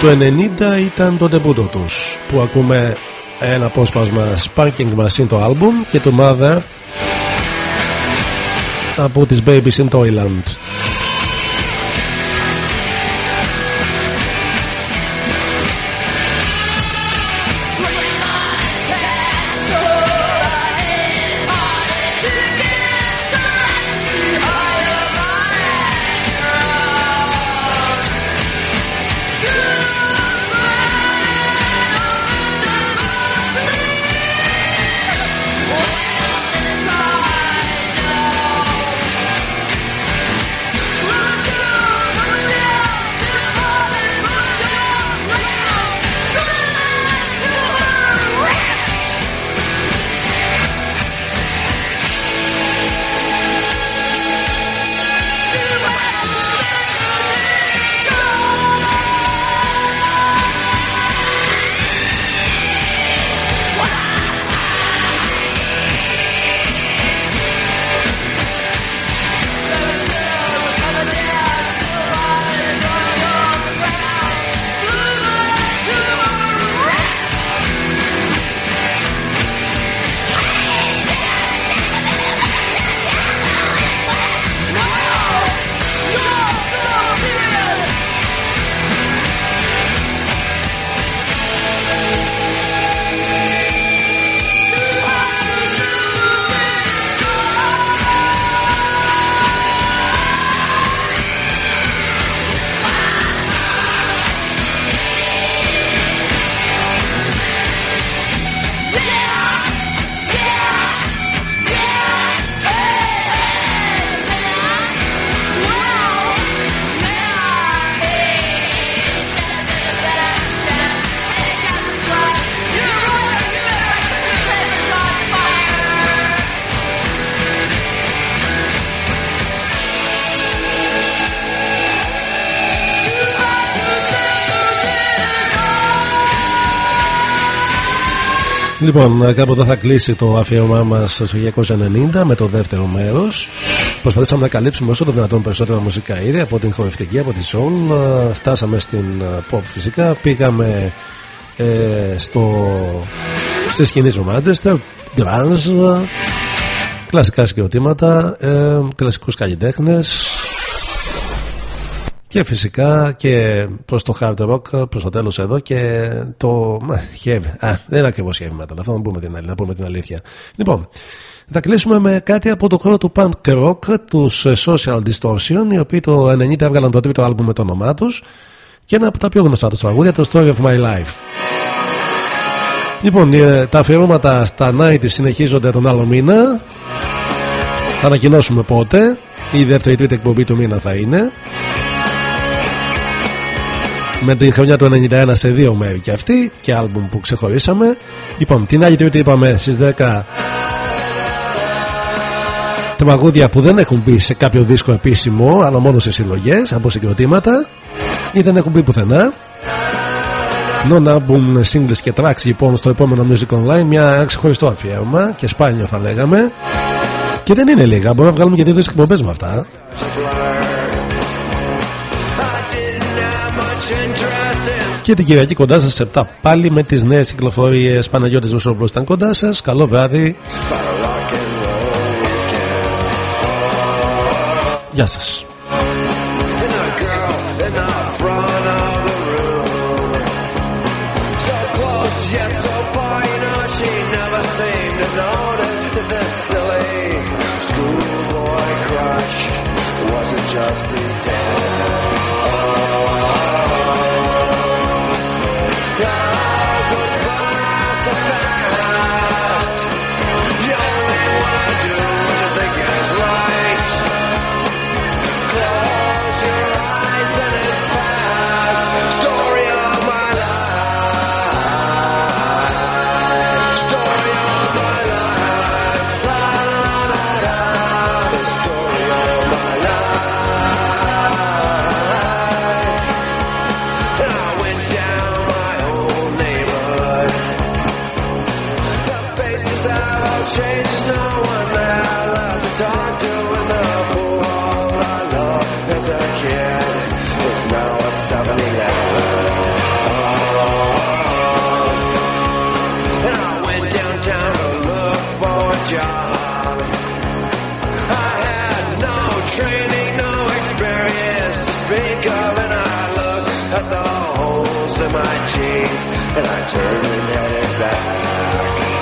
Το 90 ήταν το τεμπούντο τους που ακούμε ένα απόσπασμα Sparking Machine το άλμπουμ και το Mother από τις Babies in Toyland. Λοιπόν, ε, κάπου εδώ θα κλείσει το αφιέρωμά μας στο 1990 με το δεύτερο μέρος. Προσπαθήσαμε να καλύψουμε όσο το δυνατόν περισσότερα μουσικά είδη από την χορευτική, από τη soul. Ε, Φτάσαμε στην ε, pop φυσικά. Πήγαμε ε, στο, στη σκηνή του Manchester, grunge, κλασικά συγκροτήματα, ε, κλασικούς καλλιτέχνες. Και φυσικά και προς το hard rock προς το τέλος εδώ και το ε, heavy. Α, δεν είναι ακριβώς heavy metal, αυτό να πούμε την, αλήθεια, να πούμε την αλήθεια. Λοιπόν, θα κλείσουμε με κάτι από το χώρο του punk rock, τους ε, Social Distortion, οι οποίοι το 90 έβγαλαν το τρίτο άλμπουμ με το όνομά τους και ένα από τα πιο γνωστά τους τραγούδια, το Story of My Life. Λοιπόν, ε, τα αφιερώματα στα Night συνεχίζονται τον άλλο μήνα. Θα ανακοινώσουμε πότε. Η δεύτερη ή τρίτη εκπομπή του μήνα θα είναι. Με την χρονιά του 91 σε δύο μέρη και αυτή και άλμπουμ που ξεχωρίσαμε. Λοιπόν, την άλλη τρίτη είπαμε στις 10 τραγούδια που δεν έχουν μπει σε κάποιο δίσκο επίσημο, αλλά μόνο σε συλλογές από συγκροτήματα ή δεν έχουν μπει πουθενά. Non-album singles και tracks λοιπόν στο επόμενο Music Online μια ξεχωριστό αφιέρωμα και σπάνιο θα λέγαμε και δεν είναι λίγα, μπορούμε να βγάλουμε και δύο εκπομπές με αυτά και την Κυριακή κοντά σας σε 7 πάλι με τις νέες κυκλοφορίες Παναγιώτης Βουσόπουλος ήταν κοντά σας. Καλό βράδυ. Γεια σας. Yet so all. There's no one there to talk to in the pool hall I loved as a kid. It's now a 7-Eleven. And I went downtown to look for a job. I had no training, no experience to speak of, and I looked at the holes in my jeans, and I turned and headed back.